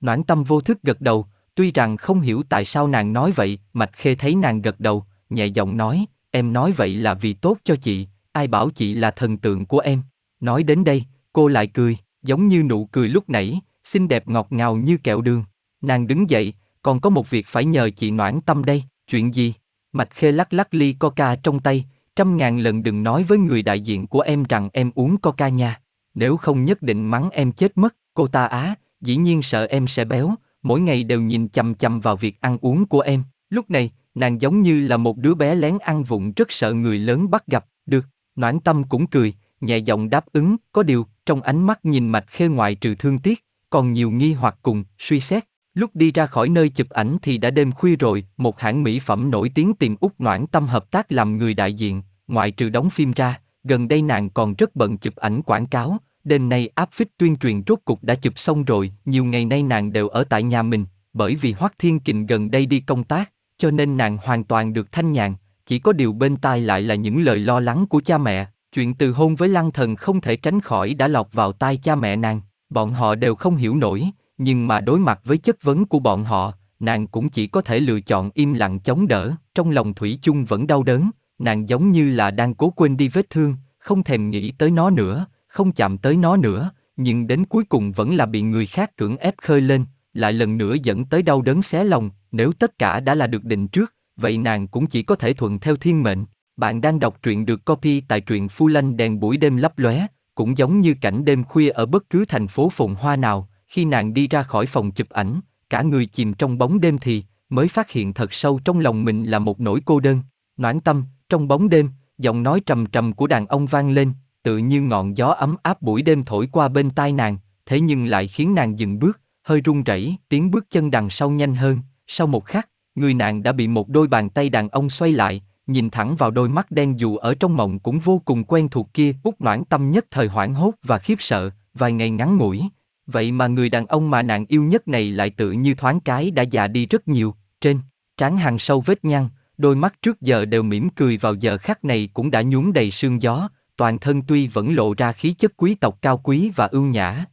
Noãn tâm vô thức gật đầu, tuy rằng không hiểu tại sao nàng nói vậy, Mạch Khê thấy nàng gật đầu, nhẹ giọng nói, em nói vậy là vì tốt cho chị, ai bảo chị là thần tượng của em. Nói đến đây, cô lại cười, giống như nụ cười lúc nãy, xinh đẹp ngọt ngào như kẹo đường. Nàng đứng dậy, còn có một việc phải nhờ chị Noãn Tâm đây, chuyện gì? Mạch Khê lắc lắc ly coca trong tay, trăm ngàn lần đừng nói với người đại diện của em rằng em uống coca nha nếu không nhất định mắng em chết mất, cô ta á, dĩ nhiên sợ em sẽ béo, mỗi ngày đều nhìn chằm chằm vào việc ăn uống của em. Lúc này, nàng giống như là một đứa bé lén ăn vụng rất sợ người lớn bắt gặp, được, noãn tâm cũng cười, nhẹ giọng đáp ứng, có điều, trong ánh mắt nhìn mạch khê ngoại trừ thương tiếc, còn nhiều nghi hoặc cùng, suy xét. Lúc đi ra khỏi nơi chụp ảnh thì đã đêm khuya rồi, một hãng mỹ phẩm nổi tiếng tìm út noãn tâm hợp tác làm người đại diện, ngoại trừ đóng phim ra, gần đây nàng còn rất bận chụp ảnh quảng cáo, đêm nay áp phích tuyên truyền rốt cục đã chụp xong rồi, nhiều ngày nay nàng đều ở tại nhà mình, bởi vì Hoắc Thiên Kình gần đây đi công tác, cho nên nàng hoàn toàn được thanh nhàn, chỉ có điều bên tai lại là những lời lo lắng của cha mẹ, chuyện từ hôn với Lăng Thần không thể tránh khỏi đã lọt vào tai cha mẹ nàng, bọn họ đều không hiểu nổi, nhưng mà đối mặt với chất vấn của bọn họ, nàng cũng chỉ có thể lựa chọn im lặng chống đỡ, trong lòng thủy chung vẫn đau đớn, nàng giống như là đang cố quên đi vết thương, không thèm nghĩ tới nó nữa, không chạm tới nó nữa, nhưng đến cuối cùng vẫn là bị người khác cưỡng ép khơi lên, lại lần nữa dẫn tới đau đớn xé lòng, nếu tất cả đã là được định trước, vậy nàng cũng chỉ có thể thuận theo thiên mệnh. Bạn đang đọc truyện được copy tại truyện Phu Lanh đèn buổi đêm lấp lóe, cũng giống như cảnh đêm khuya ở bất cứ thành phố phồn hoa nào, khi nàng đi ra khỏi phòng chụp ảnh, cả người chìm trong bóng đêm thì mới phát hiện thật sâu trong lòng mình là một nỗi cô đơn. Noãn tâm, trong bóng đêm, giọng nói trầm trầm của đàn ông vang lên, tự như ngọn gió ấm áp buổi đêm thổi qua bên tai nàng, thế nhưng lại khiến nàng dừng bước, hơi run rẩy, tiếng bước chân đằng sau nhanh hơn, sau một khắc, người nàng đã bị một đôi bàn tay đàn ông xoay lại, nhìn thẳng vào đôi mắt đen dù ở trong mộng cũng vô cùng quen thuộc kia, út noãn tâm nhất thời hoảng hốt và khiếp sợ, vài ngày ngắn ngủi. Vậy mà người đàn ông mà nàng yêu nhất này lại tự như thoáng cái đã già đi rất nhiều, trên, trán hàng sâu vết nhăn, đôi mắt trước giờ đều mỉm cười vào giờ khắc này cũng đã nhuốm đầy sương gió, toàn thân tuy vẫn lộ ra khí chất quý tộc cao quý và ưu nhã.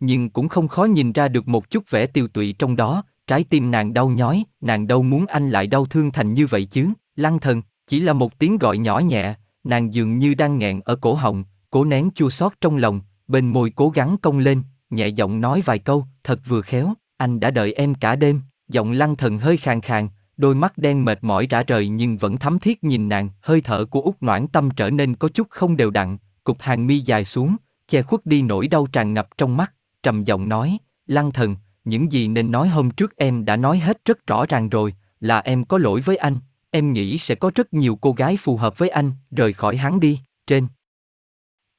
Nhưng cũng không khó nhìn ra được một chút vẻ tiêu tụy trong đó, trái tim nàng đau nhói, nàng đâu muốn anh lại đau thương thành như vậy chứ, lăng thần, chỉ là một tiếng gọi nhỏ nhẹ, nàng dường như đang nghẹn ở cổ họng, cố nén chua xót trong lòng, bên môi cố gắng cong lên, nhẹ giọng nói vài câu, thật vừa khéo, anh đã đợi em cả đêm, giọng lăng thần hơi khàn khàn, đôi mắt đen mệt mỏi rã rời nhưng vẫn thấm thiết nhìn nàng, hơi thở của út noãn tâm trở nên có chút không đều đặn, cục hàng mi dài xuống, che khuất đi nỗi đau tràn ngập trong mắt, trầm giọng nói, lăng thần, những gì nên nói hôm trước em đã nói hết rất rõ ràng rồi, là em có lỗi với anh, em nghĩ sẽ có rất nhiều cô gái phù hợp với anh, rời khỏi hắn đi, trên.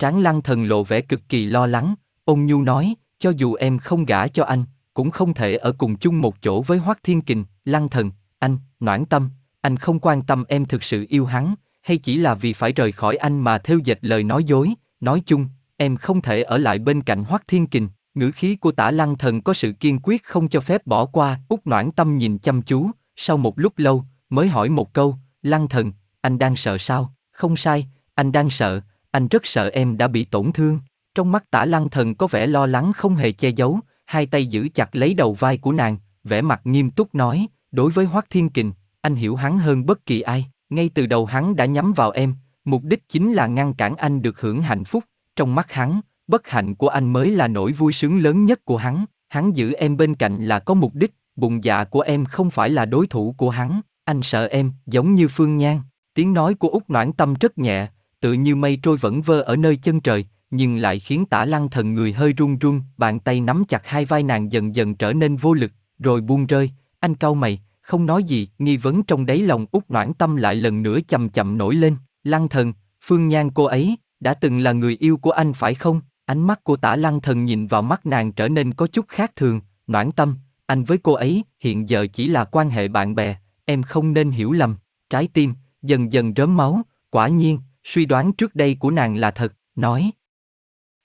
Tráng lăng thần lộ vẻ cực kỳ lo lắng, ôn nhu nói, cho dù em không gả cho anh, cũng không thể ở cùng chung một chỗ với Hoắc Thiên Kình, lăng thần, anh, noãn tâm, anh không quan tâm em thực sự yêu hắn, hay chỉ là vì phải rời khỏi anh mà theo dệt lời nói dối, nói chung, em không thể ở lại bên cạnh Hoắc Thiên Kình. Ngữ khí của tả lăng thần có sự kiên quyết không cho phép bỏ qua, út noãn tâm nhìn chăm chú, sau một lúc lâu, mới hỏi một câu, lăng thần, anh đang sợ sao? Không sai, anh đang sợ, anh rất sợ em đã bị tổn thương. Trong mắt tả lăng thần có vẻ lo lắng không hề che giấu, hai tay giữ chặt lấy đầu vai của nàng, vẻ mặt nghiêm túc nói, đối với Hoắc Thiên Kình, anh hiểu hắn hơn bất kỳ ai, ngay từ đầu hắn đã nhắm vào em, mục đích chính là ngăn cản anh được hưởng hạnh phúc, trong mắt hắn, bất hạnh của anh mới là nỗi vui sướng lớn nhất của hắn, hắn giữ em bên cạnh là có mục đích, bụng dạ của em không phải là đối thủ của hắn, anh sợ em, giống như Phương Nhan. Tiếng nói của Úc Noãn Tâm rất nhẹ, tự như mây trôi vẫn vơ ở nơi chân trời, nhưng lại khiến tả lăng thần người hơi run run, bàn tay nắm chặt hai vai nàng dần dần trở nên vô lực, rồi buông rơi, anh cau mày, không nói gì, nghi vấn trong đáy lòng út noãn tâm lại lần nữa chậm chậm nổi lên, lăng thần, phương nhan cô ấy, đã từng là người yêu của anh phải không? Ánh mắt của tả lăng thần nhìn vào mắt nàng trở nên có chút khác thường, noãn tâm, anh với cô ấy hiện giờ chỉ là quan hệ bạn bè, em không nên hiểu lầm, trái tim, dần dần rớm máu, quả nhiên, suy đoán trước đây của nàng là thật, nói.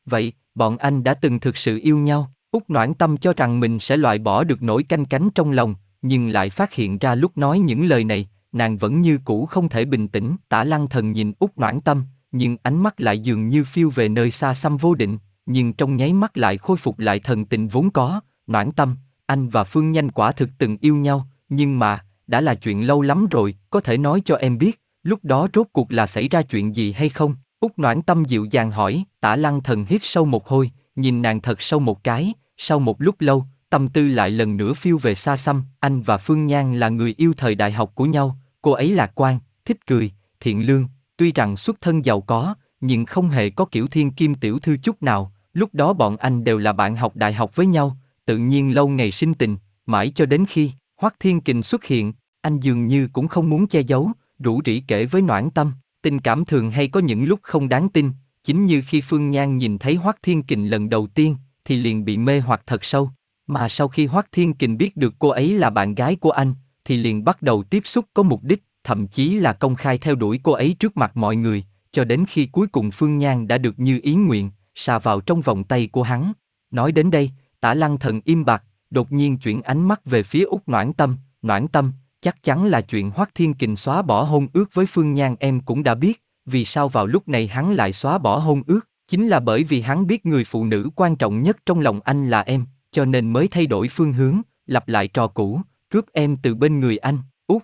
Vậy, bọn anh đã từng thực sự yêu nhau, Úc noãn tâm cho rằng mình sẽ loại bỏ được nỗi canh cánh trong lòng, nhưng lại phát hiện ra lúc nói những lời này, nàng vẫn như cũ không thể bình tĩnh. Tả lăng thần nhìn Úc noãn tâm, nhưng ánh mắt lại dường như phiêu về nơi xa xăm vô định, nhưng trong nháy mắt lại khôi phục lại thần tình vốn có. Noãn tâm, anh và Phương Nhanh quả thực từng yêu nhau, nhưng mà, đã là chuyện lâu lắm rồi, có thể nói cho em biết, lúc đó rốt cuộc là xảy ra chuyện gì hay không? Út noãn tâm dịu dàng hỏi, tả lăng thần hít sâu một hơi, nhìn nàng thật sâu một cái, sau một lúc lâu, tâm tư lại lần nữa phiêu về xa xăm, anh và Phương Nhan là người yêu thời đại học của nhau, cô ấy lạc quan, thích cười, thiện lương, tuy rằng xuất thân giàu có, nhưng không hề có kiểu thiên kim tiểu thư chút nào, lúc đó bọn anh đều là bạn học đại học với nhau, tự nhiên lâu ngày sinh tình, mãi cho đến khi Hoắc Thiên Kình xuất hiện, anh dường như cũng không muốn che giấu, rủ rỉ kể với Noãn Tâm, tình cảm thường hay có những lúc không đáng tin, chính như khi Phương Nhan nhìn thấy Hoắc Thiên Kình lần đầu tiên, thì liền bị mê hoặc thật sâu, mà sau khi Hoắc Thiên Kình biết được cô ấy là bạn gái của anh, thì liền bắt đầu tiếp xúc có mục đích, thậm chí là công khai theo đuổi cô ấy trước mặt mọi người, cho đến khi cuối cùng Phương Nhan đã được như ý nguyện, xà vào trong vòng tay của hắn. Nói đến đây, tả lăng thần im bạc, đột nhiên chuyển ánh mắt về phía út noãn tâm, noãn tâm, chắc chắn là chuyện Hoắc Thiên Kình xóa bỏ hôn ước với Phương Nhan em cũng đã biết, vì sao vào lúc này hắn lại xóa bỏ hôn ước, chính là bởi vì hắn biết người phụ nữ quan trọng nhất trong lòng anh là em, cho nên mới thay đổi phương hướng, lặp lại trò cũ, cướp em từ bên người anh, út.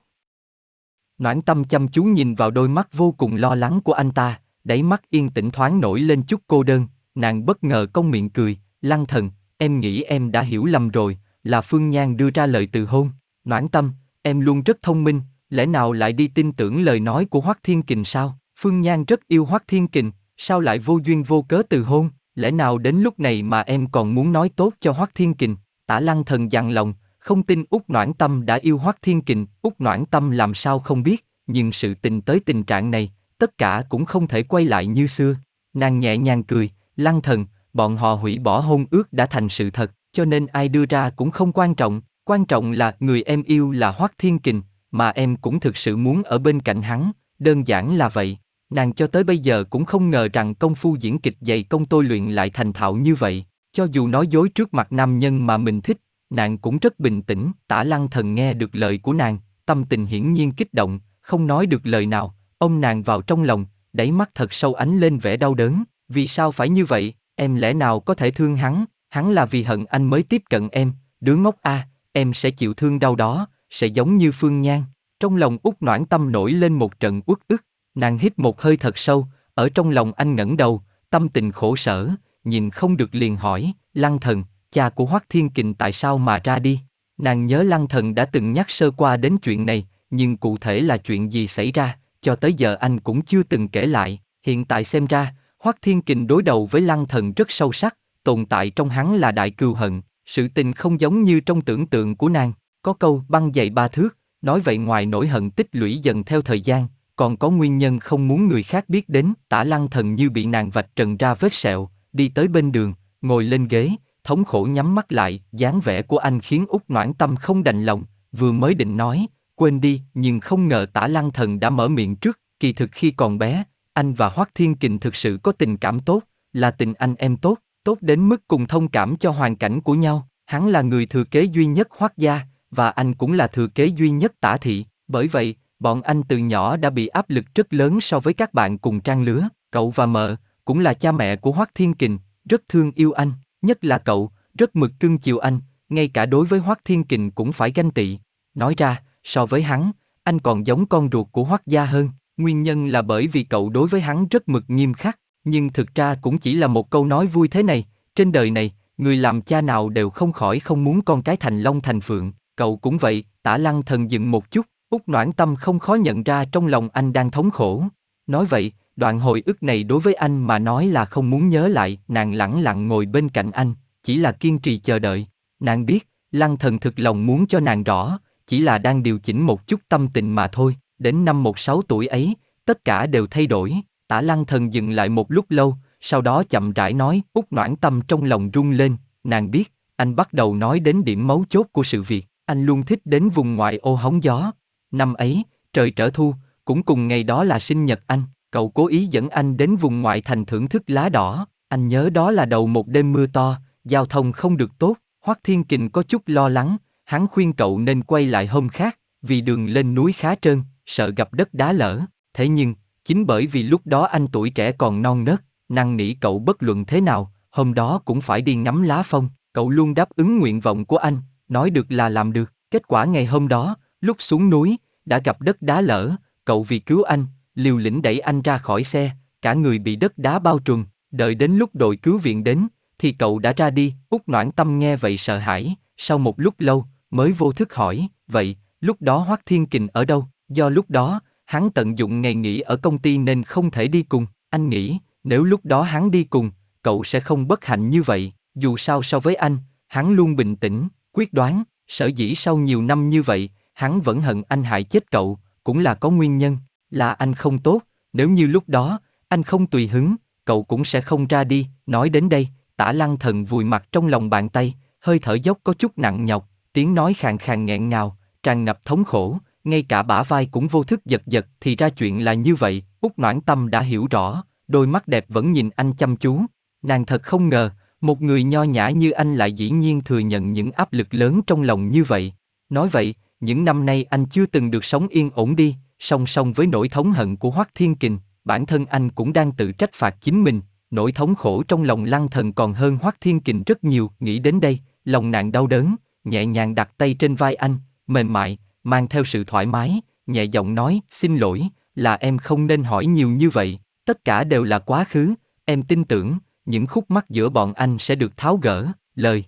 Noãn tâm chăm chú nhìn vào đôi mắt vô cùng lo lắng của anh ta, đáy mắt yên tĩnh thoáng nổi lên chút cô đơn, nàng bất ngờ cong miệng cười, lăng thần, em nghĩ em đã hiểu lầm rồi, là Phương Nhan đưa ra lời từ hôn, noãn tâm, em luôn rất thông minh, lẽ nào lại đi tin tưởng lời nói của Hoắc Thiên Kình sao? Phương Nhan rất yêu Hoắc Thiên Kình, sao lại vô duyên vô cớ từ hôn? lẽ nào đến lúc này mà em còn muốn nói tốt cho Hoắc Thiên Kình? Tả Lăng Thần dặn lòng, không tin Úc Noãn Tâm đã yêu Hoắc Thiên Kình, Úc Noãn Tâm làm sao không biết, nhưng sự tình tới tình trạng này, tất cả cũng không thể quay lại như xưa. Nàng nhẹ nhàng cười, lăng thần, bọn họ hủy bỏ hôn ước đã thành sự thật, cho nên ai đưa ra cũng không quan trọng, quan trọng là người em yêu là Hoắc Thiên Kình, mà em cũng thực sự muốn ở bên cạnh hắn, đơn giản là vậy. Nàng cho tới bây giờ cũng không ngờ rằng công phu diễn kịch dày công tôi luyện lại thành thạo như vậy, cho dù nói dối trước mặt nam nhân mà mình thích, nàng cũng rất bình tĩnh, tả lăng thần nghe được lời của nàng, tâm tình hiển nhiên kích động, không nói được lời nào, ông nàng vào trong lòng, đáy mắt thật sâu ánh lên vẻ đau đớn, vì sao phải như vậy, em lẽ nào có thể thương hắn, hắn là vì hận anh mới tiếp cận em, đứa ngốc a, em sẽ chịu thương đau đó, sẽ giống như Phương Nhan. Trong lòng út noãn tâm nổi lên một trận uất ức, nàng hít một hơi thật sâu, ở trong lòng anh ngẩng đầu, tâm tình khổ sở, nhìn không được liền hỏi, Lăng Thần, cha của Hoắc Thiên Kình tại sao mà ra đi? Nàng nhớ Lăng Thần đã từng nhắc sơ qua đến chuyện này, nhưng cụ thể là chuyện gì xảy ra, cho tới giờ anh cũng chưa từng kể lại. Hiện tại xem ra, Hoắc Thiên Kình đối đầu với Lăng Thần rất sâu sắc, tồn tại trong hắn là đại cừu hận, sự tình không giống như trong tưởng tượng của nàng. Có câu băng dậy ba thước, nói vậy ngoài nỗi hận tích lũy dần theo thời gian, còn có nguyên nhân không muốn người khác biết đến. Tả Lăng Thần như bị nàng vạch trần ra vết sẹo, đi tới bên đường, ngồi lên ghế, thống khổ nhắm mắt lại, dáng vẻ của anh khiến út noãn tâm không đành lòng, vừa mới định nói, quên đi, nhưng không ngờ tả lăng thần đã mở miệng trước, kỳ thực khi còn bé, anh và Hoắc Thiên Kình thực sự có tình cảm tốt, là tình anh em tốt, tốt đến mức cùng thông cảm cho hoàn cảnh của nhau, hắn là người thừa kế duy nhất Hoắc gia, và anh cũng là thừa kế duy nhất tả thị, bởi vậy, bọn anh từ nhỏ đã bị áp lực rất lớn so với các bạn cùng trang lứa, cậu và mợ, cũng là cha mẹ của Hoắc Thiên Kình, rất thương yêu anh, nhất là cậu, rất mực cưng chiều anh, ngay cả đối với Hoắc Thiên Kình cũng phải ganh tị. Nói ra, so với hắn, anh còn giống con ruột của Hoắc gia hơn, nguyên nhân là bởi vì cậu đối với hắn rất mực nghiêm khắc, nhưng thực ra cũng chỉ là một câu nói vui thế này, trên đời này, người làm cha nào đều không khỏi không muốn con cái thành long thành phượng, cậu cũng vậy, tả lăng thần dừng một chút, út noãn tâm không khó nhận ra trong lòng anh đang thống khổ. Nói vậy, đoạn hồi ức này đối với anh mà nói là không muốn nhớ lại, nàng lẳng lặng ngồi bên cạnh anh, chỉ là kiên trì chờ đợi. Nàng biết, lăng thần thực lòng muốn cho nàng rõ, chỉ là đang điều chỉnh một chút tâm tình mà thôi. Đến năm một sáu tuổi ấy, tất cả đều thay đổi. Tả lăng thần dừng lại một lúc lâu, sau đó chậm rãi nói, út noãn tâm trong lòng rung lên. Nàng biết, anh bắt đầu nói đến điểm mấu chốt của sự việc. Anh luôn thích đến vùng ngoại ô hóng gió. Năm ấy, trời trở thu, cũng cùng ngày đó là sinh nhật anh. Cậu cố ý dẫn anh đến vùng ngoại thành thưởng thức lá đỏ. Anh nhớ đó là đầu một đêm mưa to, giao thông không được tốt. Hoắc Thiên Kình có chút lo lắng, hắn khuyên cậu nên quay lại hôm khác, vì đường lên núi khá trơn, sợ gặp đất đá lở. Thế nhưng, chính bởi vì lúc đó anh tuổi trẻ còn non nớt, năn nỉ cậu bất luận thế nào, hôm đó cũng phải đi ngắm lá phong. Cậu luôn đáp ứng nguyện vọng của anh, nói được là làm được. Kết quả ngày hôm đó, lúc xuống núi, đã gặp đất đá lở, cậu vì cứu anh, liều lĩnh đẩy anh ra khỏi xe, cả người bị đất đá bao trùm, đợi đến lúc đội cứu viện đến, thì cậu đã ra đi, út noãn tâm nghe vậy sợ hãi, sau một lúc lâu, mới vô thức hỏi, vậy, lúc đó Hoắc Thiên Kình ở đâu? Do lúc đó, hắn tận dụng ngày nghỉ ở công ty nên không thể đi cùng, anh nghĩ, nếu lúc đó hắn đi cùng, cậu sẽ không bất hạnh như vậy, dù sao so với anh, hắn luôn bình tĩnh, quyết đoán, sở dĩ sau nhiều năm như vậy, hắn vẫn hận anh hại chết cậu, cũng là có nguyên nhân, là anh không tốt, nếu như lúc đó, anh không tùy hứng, cậu cũng sẽ không ra đi, nói đến đây, tả lăng thần vùi mặt trong lòng bàn tay, hơi thở dốc có chút nặng nhọc, tiếng nói khàn khàn nghẹn ngào, tràn ngập thống khổ, ngay cả bả vai cũng vô thức giật giật, thì ra chuyện là như vậy, út noãn tâm đã hiểu rõ, đôi mắt đẹp vẫn nhìn anh chăm chú, nàng thật không ngờ, một người nho nhã như anh lại dĩ nhiên thừa nhận những áp lực lớn trong lòng như vậy. Nói vậy, những năm nay anh chưa từng được sống yên ổn đi, song song với nỗi thống hận của Hoắc Thiên Kình, bản thân anh cũng đang tự trách phạt chính mình, nỗi thống khổ trong lòng lăng thần còn hơn Hoắc Thiên Kình rất nhiều, nghĩ đến đây, lòng nàng đau đớn, nhẹ nhàng đặt tay trên vai anh, mềm mại, mang theo sự thoải mái, nhẹ giọng nói, xin lỗi, là em không nên hỏi nhiều như vậy, tất cả đều là quá khứ, em tin tưởng, những khúc mắc giữa bọn anh sẽ được tháo gỡ, lời.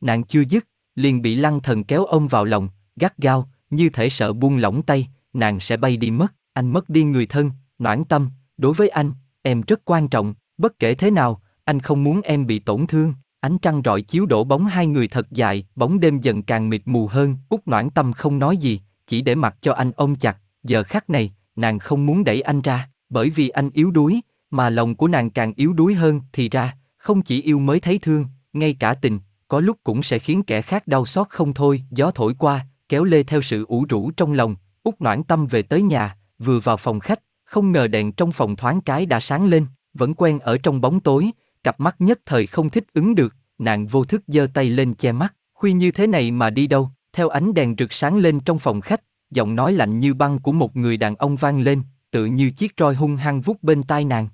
Nàng chưa dứt, liền bị lăng thần kéo ôm vào lòng, gắt gao, như thể sợ buông lỏng tay, nàng sẽ bay đi mất, anh mất đi người thân, noãn tâm, đối với anh, em rất quan trọng, bất kể thế nào, anh không muốn em bị tổn thương. Ánh trăng rọi chiếu đổ bóng hai người thật dài, bóng đêm dần càng mịt mù hơn, út noãn tâm không nói gì, chỉ để mặc cho anh ôm chặt, giờ khắc này, nàng không muốn đẩy anh ra, bởi vì anh yếu đuối, mà lòng của nàng càng yếu đuối hơn thì ra, không chỉ yêu mới thấy thương, ngay cả tình, có lúc cũng sẽ khiến kẻ khác đau xót không thôi. Gió thổi qua, kéo lê theo sự ủ rũ trong lòng, út noãn tâm về tới nhà, vừa vào phòng khách, không ngờ đèn trong phòng thoáng cái đã sáng lên, vẫn quen ở trong bóng tối, cặp mắt nhất thời không thích ứng được, nàng vô thức giơ tay lên che mắt, khuya như thế này mà đi đâu, theo ánh đèn rực sáng lên trong phòng khách, giọng nói lạnh như băng của một người đàn ông vang lên, tự như chiếc roi hung hăng vút bên tai nàng.